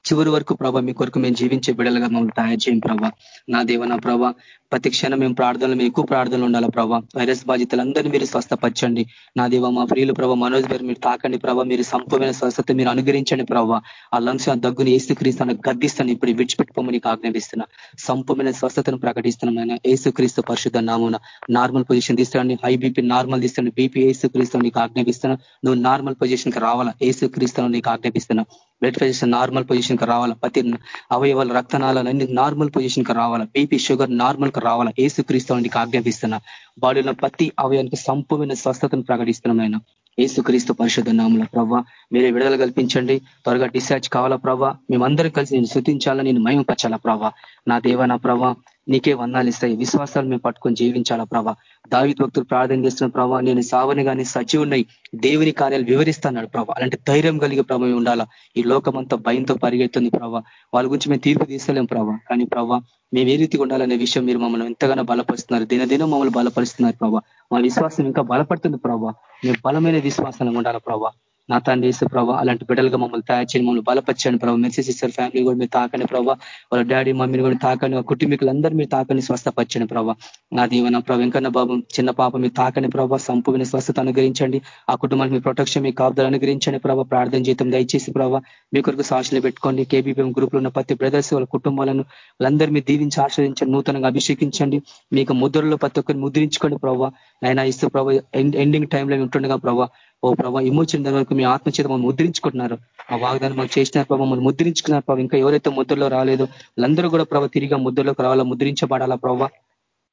చివరి వరకు ప్రభా మీ కొరకు మేము జీవించే బిడలుగా మమ్మల్ని తయారు చేయం ప్రభా. నా దేవ నా ప్రభా ప్రతి క్షణం మేము ప్రార్థనలు మేము ఎక్కువ ప్రార్థనలు ఉండాలా ప్రభా. వైరస్ బాధితులందరినీ మీరు స్వస్థపరచండి. నా దేవ మా ప్రియులు ప్రభా మనోజ్ గారు మీరు తాకండి ప్రభా. మీరు సంపూర్ణ స్వస్థత మీరు అనుగ్రహించండి ప్రభా. ఆ లంగ్స్ ఆ దగ్గుని ఏసుక్రీస్తాను గద్దిస్తాను ఇప్పుడు విడిచిపెట్టుకోమని ఆజ్ఞాపిస్తున్నా. సంపూర్ణ స్వస్థతను ప్రకటిస్తున్నాం ఏసుక్రీస్తు పరిశుద్ధ నామూన నార్మల్ పొజిషన్ తీస్తాను హై బీపీ నార్మల్ తీస్తాను బీపీ ఏసుక్రీస్తు నీకు ఆజ్ఞాపిస్తున్నా. నువ్వు నార్మల్ పొజిషన్కి రావాలా? ఏసుక్రీస్తును నీకు ఆజ్ఞాపిస్తున్నా. బ్లడ్ ప్రెషర్ నార్మల్ పొజిషన్కి రావాలా? ప్రతి అవయవాల రక్తనాళాలన్నీ నార్మల్ పొజిషన్కి రావాలా? బీపీ షుగర్ నార్మల్కి రావాలా? ఏసుక్రీస్తు నీకు ఆజ్ఞాపిస్తున్నా బాడీలో ప్రతి అవయానికి సంపూర్ణ స్వస్థతను ప్రకటిస్తున్నాం ఆయన ఏసుక్రీస్తు పరిషత్ నామల ప్రవ్వ మీరే విడుదల కల్పించండి. త్వరగా డిశ్చార్జ్ కావాలా ప్రవ్వ? మేమందరం కలిసి నేను శృతించాలా నేను మయంపరచాలా ప్రవ్వ? నా దేవ నా ప్రభా నీకే వందాలు ఇస్తాయి. విశ్వాసాలు మేము పట్టుకొని జీవించాలా ప్రభా? దావి భక్తులు ప్రార్థన చేస్తున్న ప్రభావ నేను సావని కానీ సచివున్నాయి దేవుని కార్యాలు వివరిస్తున్నాడు ప్రభా. అలాంటి ధైర్యం కలిగే ప్రభావం ఉండాలా? ఈ లోకమంతా భయంతో పరిగెడుతుంది ప్రభా. వాళ్ళ గురించి మేము తీర్పు తీస్తలేం ప్రభా. కానీ ప్రభా మేము ఏ రీతిగా ఉండాలనే విషయం మీరు మమ్మల్ని ఎంతగానో బలపరుస్తున్నారు. దినదినం మమ్మల్ని బలపరుస్తున్నారు ప్రభా. మా విశ్వాసం ఇంకా బలపడుతుంది ప్రభా. మేము బలమైన విశ్వాసాలను ఉండాలా ప్రభా? నా తండ్రి వేసే ప్రభావ అలాంటి బిడ్డలుగా మమ్మల్ని తయారు చేయండి మమ్మల్ని బలపరచండి ప్రభావ మెసేజ్ ఇస్తారు ఫ్యామిలీ కూడా మీరు తాకండి ప్రభావ వాళ్ళ డాడీ మమ్మీని కూడా తాకండి కుటుంబీకులందరూ మీరు తాకని స్వస్థపరచండి ప్రభావ నా దీవన ప్రభావ వెంకన్న బాబు చిన్న పాప మీరు తాకని ప్రభావ సంపూర్ణ స్వస్థత అనుగ్రహించండి. ఆ కుటుంబానికి మీ ప్రొటెక్షన్ మీ కాపుదలు అనుగ్రహించండి ప్రభావ ప్రార్థన జీతం దయచేసి ప్రభావ మీ కొరకు సాక్షులు పెట్టుకోండి. కేబీపీఎం గ్రూప్ ఉన్న ప్రతి బ్రదర్స్ వాళ్ళ కుటుంబాలను వాళ్ళందరూ మీరు దీవించి ఆశ్రదించండి నూతనంగా అభిషేకించండి. మీకు ముద్రలో ప్రతి ఒక్కరిని ముద్రించుకోండి ప్రభావ నైనా ఇస్తూ ప్రభావ ఎండింగ్ టైంలో ఉంటుండగా ప్రభావ ఓ ప్రభావ ఇమోచిన వరకు మీ ఆత్మచేత మమ్మల్ని ముద్రించుకుంటున్నారు. ఆ వాగ్దానం మాకు చేసిన ప్రభావ మమ్మల్ని ముద్రించుకున్నారు ప్రభావ ఇంకా ఎవరైతే ముద్రలో రాలేదో వాళ్ళందరూ కూడా ప్రభావ తిరిగి ముద్రలోకి రావాలా ముద్రించబడాలా ప్రభావ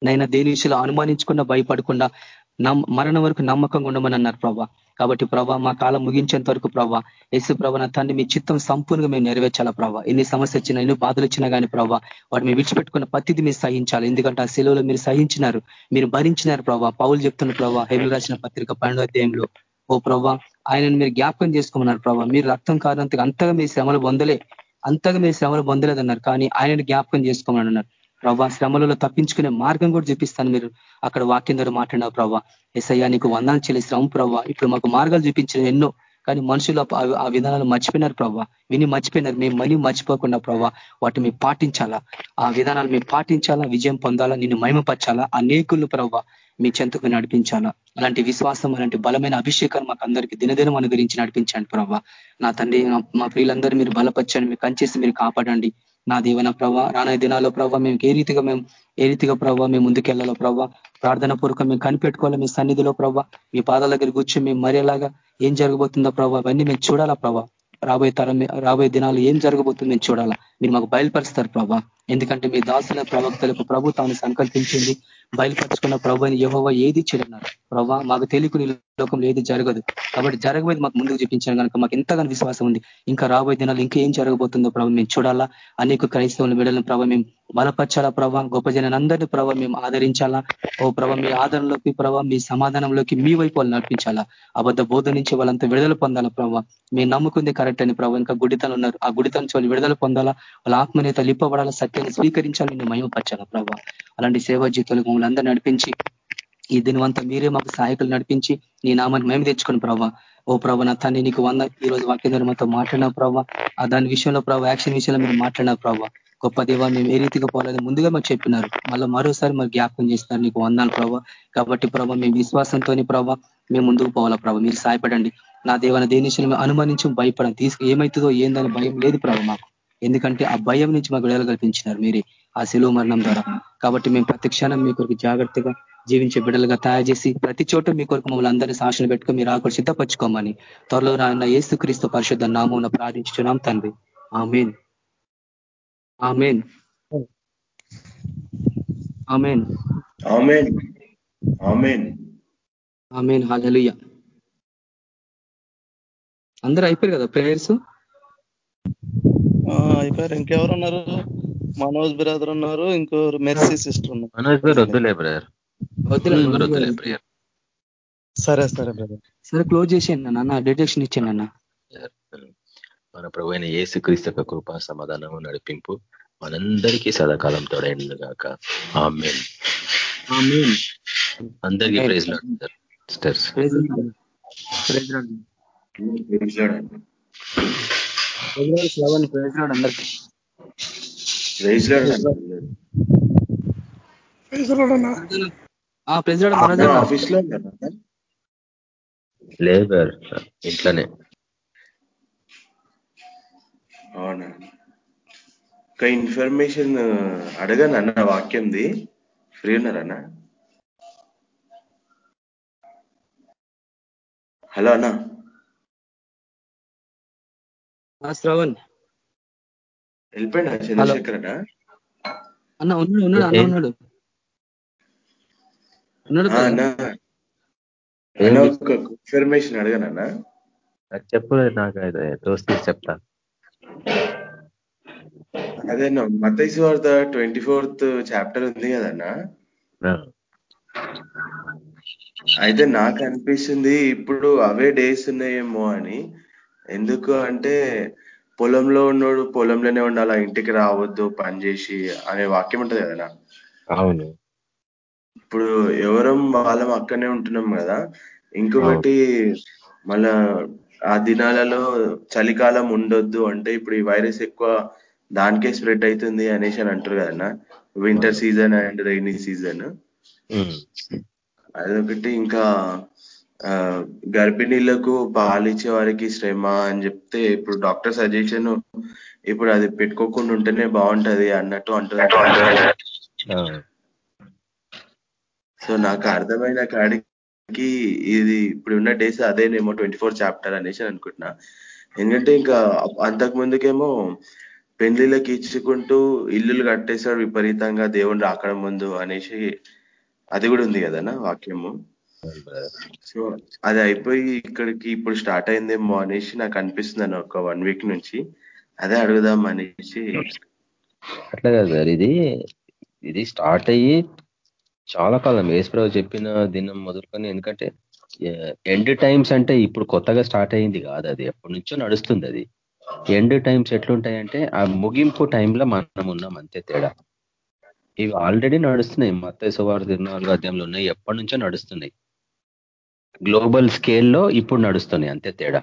నైనా దేని విషయంలో అనుమానించకుండా భయపడకుండా మరణం వరకు నమ్మకంగా ఉండమని అన్నారు ప్రభా. కాబట్టి ప్రభా మా కాలం ముగించేంత వరకు ప్రభా యేసు ప్రభా నా తండ్రి మీ చిత్తం సంపూర్ణంగా మేము నెరవేర్చాలా ప్రభా. ఎన్ని సమస్య వచ్చినా ఎన్ని బాధలు వచ్చినా కానీ ప్రభా వాడు మేము విడిచిపెట్టుకున్న పత్తిది మీరు సహించాలి. ఎందుకంటే ఆ సెలవులో మీరు సహించినారు మీరు భరించినారు ప్రభా. పౌలు చెప్తున్న ప్రభా హెబులు రాసిన పత్రిక పన్నెండో అధ్యాయంలో ఓ ప్రభా ఆయనను మీరు జ్ఞాపకం చేసుకోమన్నారు ప్రభా. మీరు రక్తం కాదంతగా అంతగా మీ శ్రమలు పొందలే అంతగా మీ శ్రమలు పొందలేదన్నారు. కానీ ఆయనను జ్ఞాపకం చేసుకోమని అన్నారు. ప్రభా శ్రమలలో తప్పించుకునే మార్గం కూడా చూపిస్తాను మీరు. అక్కడ వాక్యం ద్వారా మాట్లాడినావు ప్రభా. ఎస్ఐయా నీకు వందాలు చెల్లి శ్రమ ప్రభా. ఇప్పుడు మాకు మార్గాలు చూపించిన ఎన్నో కానీ మనుషులు ఆ విధానాలు మర్చిపోయినారు ప్రభావ విని మర్చిపోయినారు. మేము మళ్ళీ మర్చిపోకుండా ప్రభా వాటిని మేము పాటించాలా? ఆ విధానాలు మేము పాటించాలా? విజయం పొందాలా? నిన్ను మహిమపరచాలా? అనేకులు ప్రభా మీ చెంతకు నడిపించాలా? అలాంటి విశ్వాసం అలాంటి బలమైన అభిషేకాలు మాకు అందరికీ దినదినం అనుగురించి నడిపించండి ప్రభావ నా తండ్రి మా ప్రియులందరూ మీరు బలపరచండి. మీరు కంచేసి మీరు కాపాడండి. నా దీవన ప్రభావ రానయ్య దినాల్లో ప్రభావ మేము ఏ రీతిగా మేము ఏ రీతిగా ప్రభావ మేము ముందుకెళ్ళాలో ప్రభావ ప్రార్థన పూర్వకం మేము కనిపెట్టుకోవాలి మీ సన్నిధిలో ప్రభావ మీ పాదాల దగ్గర కూర్చొని మేము మరేలాగా ఏం జరగబోతుందో ప్రభావ అవన్నీ మేము చూడాలా ప్రభావ రాబోయే తరం రాబోయే దినాలు ఏం జరగబోతుంది మేము చూడాలా? మీరు మాకు బయలుపరుస్తారు ప్రభావ ఎందుకంటే మీ దాసుల ప్రవక్తలకు ప్రభు తాను సంకల్పించింది బయలుపరచుకున్న ప్రభు యహోవ ఏది చెడన్నారు ప్రభా మాకు తెలియకుని లోకంలో ఏది జరగదు. కాబట్టి జరగబోయేది మాకు ముందుకు చూపించాను కనుక మాకు ఎంతగానో విశ్వాసం ఉంది. ఇంకా రాబోయే దినాలు ఇంకా ఏం జరగబోతుందో ప్రభావ మేము చూడాలా? అనేక క్రైస్తవుల విడలను ప్రభావ మేము బలపరచాలా ప్రభావ గొప్ప జనాన్ని ప్రభావ మేము ఆదరించాలా? ఓ ప్రభావ మీ ఆదరణలోకి ప్రభావ మీ సమాధానంలోకి మీ వైపు వాళ్ళు నడిపించాలా? అబద్ధ బోధ నుంచి వాళ్ళంతా విడుదల పొందాలా ప్రభావ మేము నమ్ముకుంది కరెక్ట్ అని ప్రభావ ఇంకా గుడితలు ఉన్నారు. ఆ గుడితల నుంచి వాళ్ళు విడుదల పొందాలా? వాళ్ళ ఆత్మనేత లిప్పబడాలా? సత్యాన్ని స్వీకరించాలి మేము మయమపరచాలా ప్రభావ అలాంటి సేవా జీతాలు మమ్మల్ని అందరూ నడిపించి ఈ దినవంతా మీరే మాకు సహాయకులు నడిపించి నీ నామాన్ని మేము తెచ్చుకుని ప్రభావ ఓ ప్రభా నా తండ్రి నీకు వంద ఈ రోజు వాక్యం ద్వారా మాతో మాట్లాడిన ప్రభావ ఆ దాని విషయంలో ప్రభావ యాక్షన్ విషయంలో మీరు మాట్లాడిన ప్రభావ గొప్ప దేవ మేము ఏ రీతిగా పోలేదు ముందుగా మాకు చెప్పినారు. మళ్ళీ మరోసారి మరి జ్ఞాపకం చేస్తున్నారు నీకు వందాలు ప్రభావ కాబట్టి ప్రభావ మేము విశ్వాసంతో ప్రభావ మేము ముందుకు పోవాలా ప్రభావ మీరు సాయపడండి నా దేవన దేని విషయంలో అనుమానించి భయపడం తీసుకు ఏమవుతుందో ఏందని భయం లేదు ప్రభావ మాకు. ఎందుకంటే ఆ భయం నుంచి మాకు విడుదల కల్పించినారు మీరే ఆ సెలవు మరణం ద్వారా. కాబట్టి మేము ప్రతి క్షణం మీ కొరకు జాగ్రత్తగా జీవించే బిడ్డలుగా తయారు చేసి ప్రతి చోట మీ కొరకు మమ్మల్ని అందరినీ సాక్షులు పెట్టుకుని మీరు ఆకులు సిద్ధపరచుకోమని త్వరలో రాన్న ఏసు క్రీస్తు పరిశుద్ధ నామం ప్రార్థించున్నాం తండ్రి. Amen. Amen. Amen. Amen. Amen. Amen. Hallelujah. అందరూ అయిపోయారు కదా ప్రేయర్స్? అయిపోయారు. ఇంకెవరు ఉన్నారు మనోజ్ బ్రదర్ ఉన్నారు ఇంకోరు మెర్సీ సిస్టర్ ఉన్నారు. మనోజ్ వద్దులే బ్రదర్. వద్దులే సరే సరే బ్రదర్. సరే క్లోజ్ చేసేయండి అన్న డిటెక్షన్ ఇచ్చాను అన్న. మన ప్రభు అయిన ఏసు క్రీస్తు కృప సమాధానము నడిపింపు మనందరికీ సదాకాలం తోడైంది కాక ఆమెన్. అందరికీ ప్రైజ్ సిస్టర్స్. ఆఫీస్లో లేదు ఇంట్లోనే. అవునా? ఒక ఇన్ఫర్మేషన్ అడగను అన్న వాక్యంది. ఫ్రీ ఉన్నారన్నా హలో అన్న? శ్రవణ్. వెళ్ళిపోయినా చంద్రశేఖర్ అన్న అన్న ఉన్నాడు. ఉన్నాడు అన్న. ఉన్నాడు ఇన్ఫర్మేషన్ అడగనన్నా చెప్పు నాకు దోస్తీ చెప్తా. అదే మతైసు వార్త ట్వంటీ ఫోర్త్ చాప్టర్ ఉంది కదన్నా అయితే నాకు అనిపిస్తుంది ఇప్పుడు అవే డేస్ ఉన్నాయేమో అని ఎందుకు అంటే పొలంలో ఉన్నోడు పొలంలోనే ఉండాలా ఇంటికి రావద్దు పని చేసి అనే వాక్యం ఉంటది కదా అవును. ఇప్పుడు ఎవరం వాళ్ళం అక్కడనే ఉంటున్నాం కదా ఇంకొకటి మళ్ళా ఆ దినాలలో చలికాలం ఉండొద్దు అంటే ఇప్పుడు ఈ వైరస్ ఎక్కువ దానికే స్ప్రెడ్ అవుతుంది అనేసి అని అంటారు కదన్నా. Winter season and rainy season. అదొకటి ఇంకా గర్భిణీలకు పాలిచ్చే వారికి శ్రమ అని చెప్తే ఇప్పుడు డాక్టర్ సజెషన్ ఇప్పుడు అది పెట్టుకోకుండా ఉంటేనే బాగుంటది అన్నట్టు అంటున్నారు. సో నాకు అర్థమైన కాడికి ఇది ఇప్పుడు ఉన్న డేస్ అదేనేమో ట్వంటీ ఫోర్ చాప్టర్ అనేసి అనుకుంటున్నా. ఎందుకంటే ఇంకా అంతకు ముందుకేమో పెళ్ళిళ్ళకి ఇచ్చుకుంటూ ఇల్లులు కట్టేశాడు విపరీతంగా దేవుని రాకడ ముందు అనేసి అది కూడా ఉంది కదనా వాక్యము? సో అది అయిపోయి ఇక్కడికి ఇప్పుడు స్టార్ట్ అయిందేమో అనేసి నాకు అనిపిస్తుంది అన్న ఒక వన్ వీక్ నుంచి. అదే అడుగుదాం అనేసి. అట్లా కాదు సార్ ఇది ఇది స్టార్ట్ అయ్యి చాలా కాలం ఏసుప్రభు చెప్పిన దినం మొదలుకొని ఎందుకంటే ఎండ్ టైమ్స్ అంటే ఇప్పుడు కొత్తగా స్టార్ట్ అయింది కాదు అది. ఎప్పటి నుంచో నడుస్తుంది అది. ఎండ్ టైమ్స్ ఎట్లుంటాయంటే ఆ ముగింపు టైంలో మనం ఉన్నాం అంతే తేడా. ఇవి ఆల్రెడీ నడుస్తున్నాయి. మత్త సువారు తిరునాలుగు అధ్యాయంలో ఉన్నాయి. ఎప్పటి నుంచో నడుస్తున్నాయి. గ్లోబల్ స్కేల్లో ఇప్పుడు నడుస్తున్నాయి అంతే తేడా.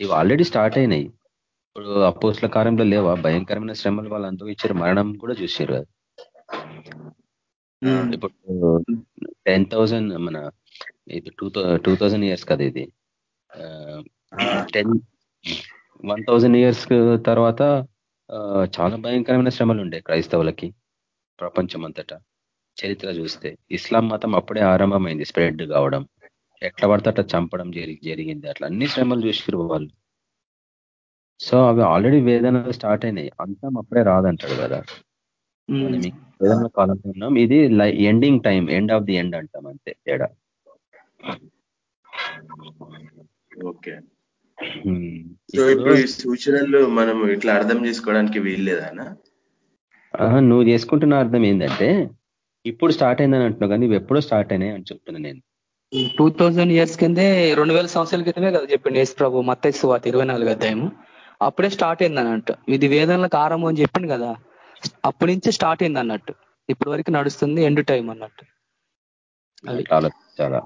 ఇవి ఆల్రెడీ స్టార్ట్ అయినాయి. ఇప్పుడు అపోస్ల కారంలో లేవా? భయంకరమైన శ్రమలు వాళ్ళు అనుభవించారు మరణం కూడా చూసారు ఇప్పుడు టెన్ థౌజండ్ మన ఇది టూ టూ థౌజండ్ ఇయర్స్ కదా ఇది. టెన్ వన్ థౌజండ్ ఇయర్స్ తర్వాత చాలా భయంకరమైన శ్రమలు ఉండే క్రైస్తవులకి ప్రపంచం అంతటా చరిత్ర చూస్తే. ఇస్లాం మతం అప్పుడే ఆరంభమైంది స్ప్రెడ్ కావడం. ఎట్లా పడితే చంపడం జరిగింది. అట్లా అన్ని శ్రమలు చూసిరు వాళ్ళు. సో అవి ఆల్రెడీ వేదనలు స్టార్ట్ అయినాయి. అంతం అప్పుడే రాదంటాడు కదా. మనం వేదన కాలంలో ఉన్నాం. ఇది ending time end of the end అంటాం అంతే తేడా. ఓకే. సో ఇప్పుడు ఈ సూచనలు మనం ఇట్లా అర్థం చేసుకోవడానికి వీల్లేదానా నువ్వు చేసుకుంటున్న అర్థం ఏంటంటే ఇప్పుడు స్టార్ట్ అయిందని అంటున్నావు కానీ ఎప్పుడో స్టార్ట్ అయినాయి అని చెప్తున్నా నేను. టూ థౌజండ్ ఇయర్స్ కిందే రెండు వేల సంవత్సరాల క్రితమే కదా చెప్పింది యేసు ప్రభు మత్తైసు వాత ఇరవై నాలుగు అధ్యాయము. అప్పుడే స్టార్ట్ అయింది అన్నట్టు. ఇది వేదనలకు ఆరంభం అని చెప్పింది కదా. అప్పటి నుంచే స్టార్ట్ అయింది అన్నట్టు. ఇప్పటి వరకు నడుస్తుంది ఎండ్ టైం అన్నట్టు. చాలా చాలా.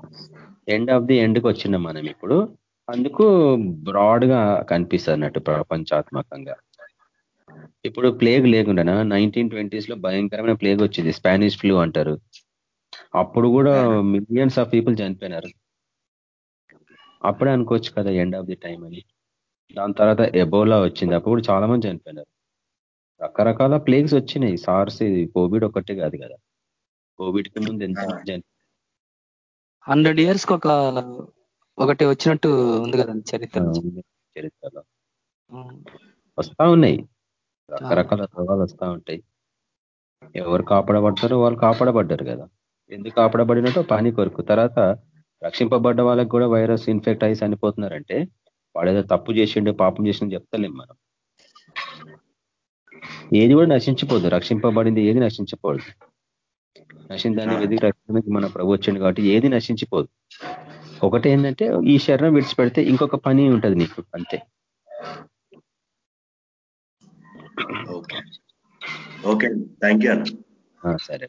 ఎండ్ ఆఫ్ ది ఎండ్కి వచ్చినాం మనం ఇప్పుడు. అందుకు బ్రాడ్గా కనిపిస్తుంది అన్నట్టు ప్రపంచాత్మకంగా. ఇప్పుడు ప్లేగ్ లేకుండా నైన్టీన్ ట్వంటీస్లో భయంకరమైన ప్లేగ్ వచ్చింది. స్పానిష్ ఫ్లూ అంటారు. అప్పుడు కూడా మిలియన్స్ ఆఫ్ పీపుల్ చనిపోయినారు. అప్పుడే అనుకోవచ్చు కదా ఎండ్ ఆఫ్ ది టైం అని. దాని తర్వాత ఎబోలా వచ్చింది. అప్పుడు కూడా చాలా మంది చనిపోయినారు. రకరకాల ప్లేగ్స్ వచ్చినాయి. సార్స్ కోవిడ్ ఒకటే కాదు కదా. కోవిడ్కి ముందు ఎంత హండ్రెడ్ ఇయర్స్ ఒక ఒకటి వచ్చినట్టు ఉంది కదండి చరిత్ర. చరిత్రలో. వస్తా ఉన్నాయి. రకరకాల రోగాలు వస్తూ ఉంటాయి. ఎవరు కాపాడబడతారో వాళ్ళు కాపాడబడ్డారు కదా. ఎందుకు కాపాడబడినట్టు పని కొరకు. తర్వాత రక్షింపబడ్డ వాళ్ళకి కూడా వైరస్ ఇన్ఫెక్ట్ అయ్యి చనిపోతున్నారంటే వాడు ఏదో తప్పు చేసిండు పాపం చేసిండు చెప్తలేం మనం. ఏది కూడా నశించిపోదు. రక్షింపబడింది ఏది నశించిపోదు. నశిందాన్ని వెతికి రక్షణకి మన ప్రభు వచ్చిండు కాబట్టి ఏది నశించిపోదు. ఒకటి ఏంటంటే ఈ శరీరం విడిచిపెడితే ఇంకొక పని ఉంటుంది నీకు అంతే. ఓకే. థ్యాంక్ యూ అన్న. సరే.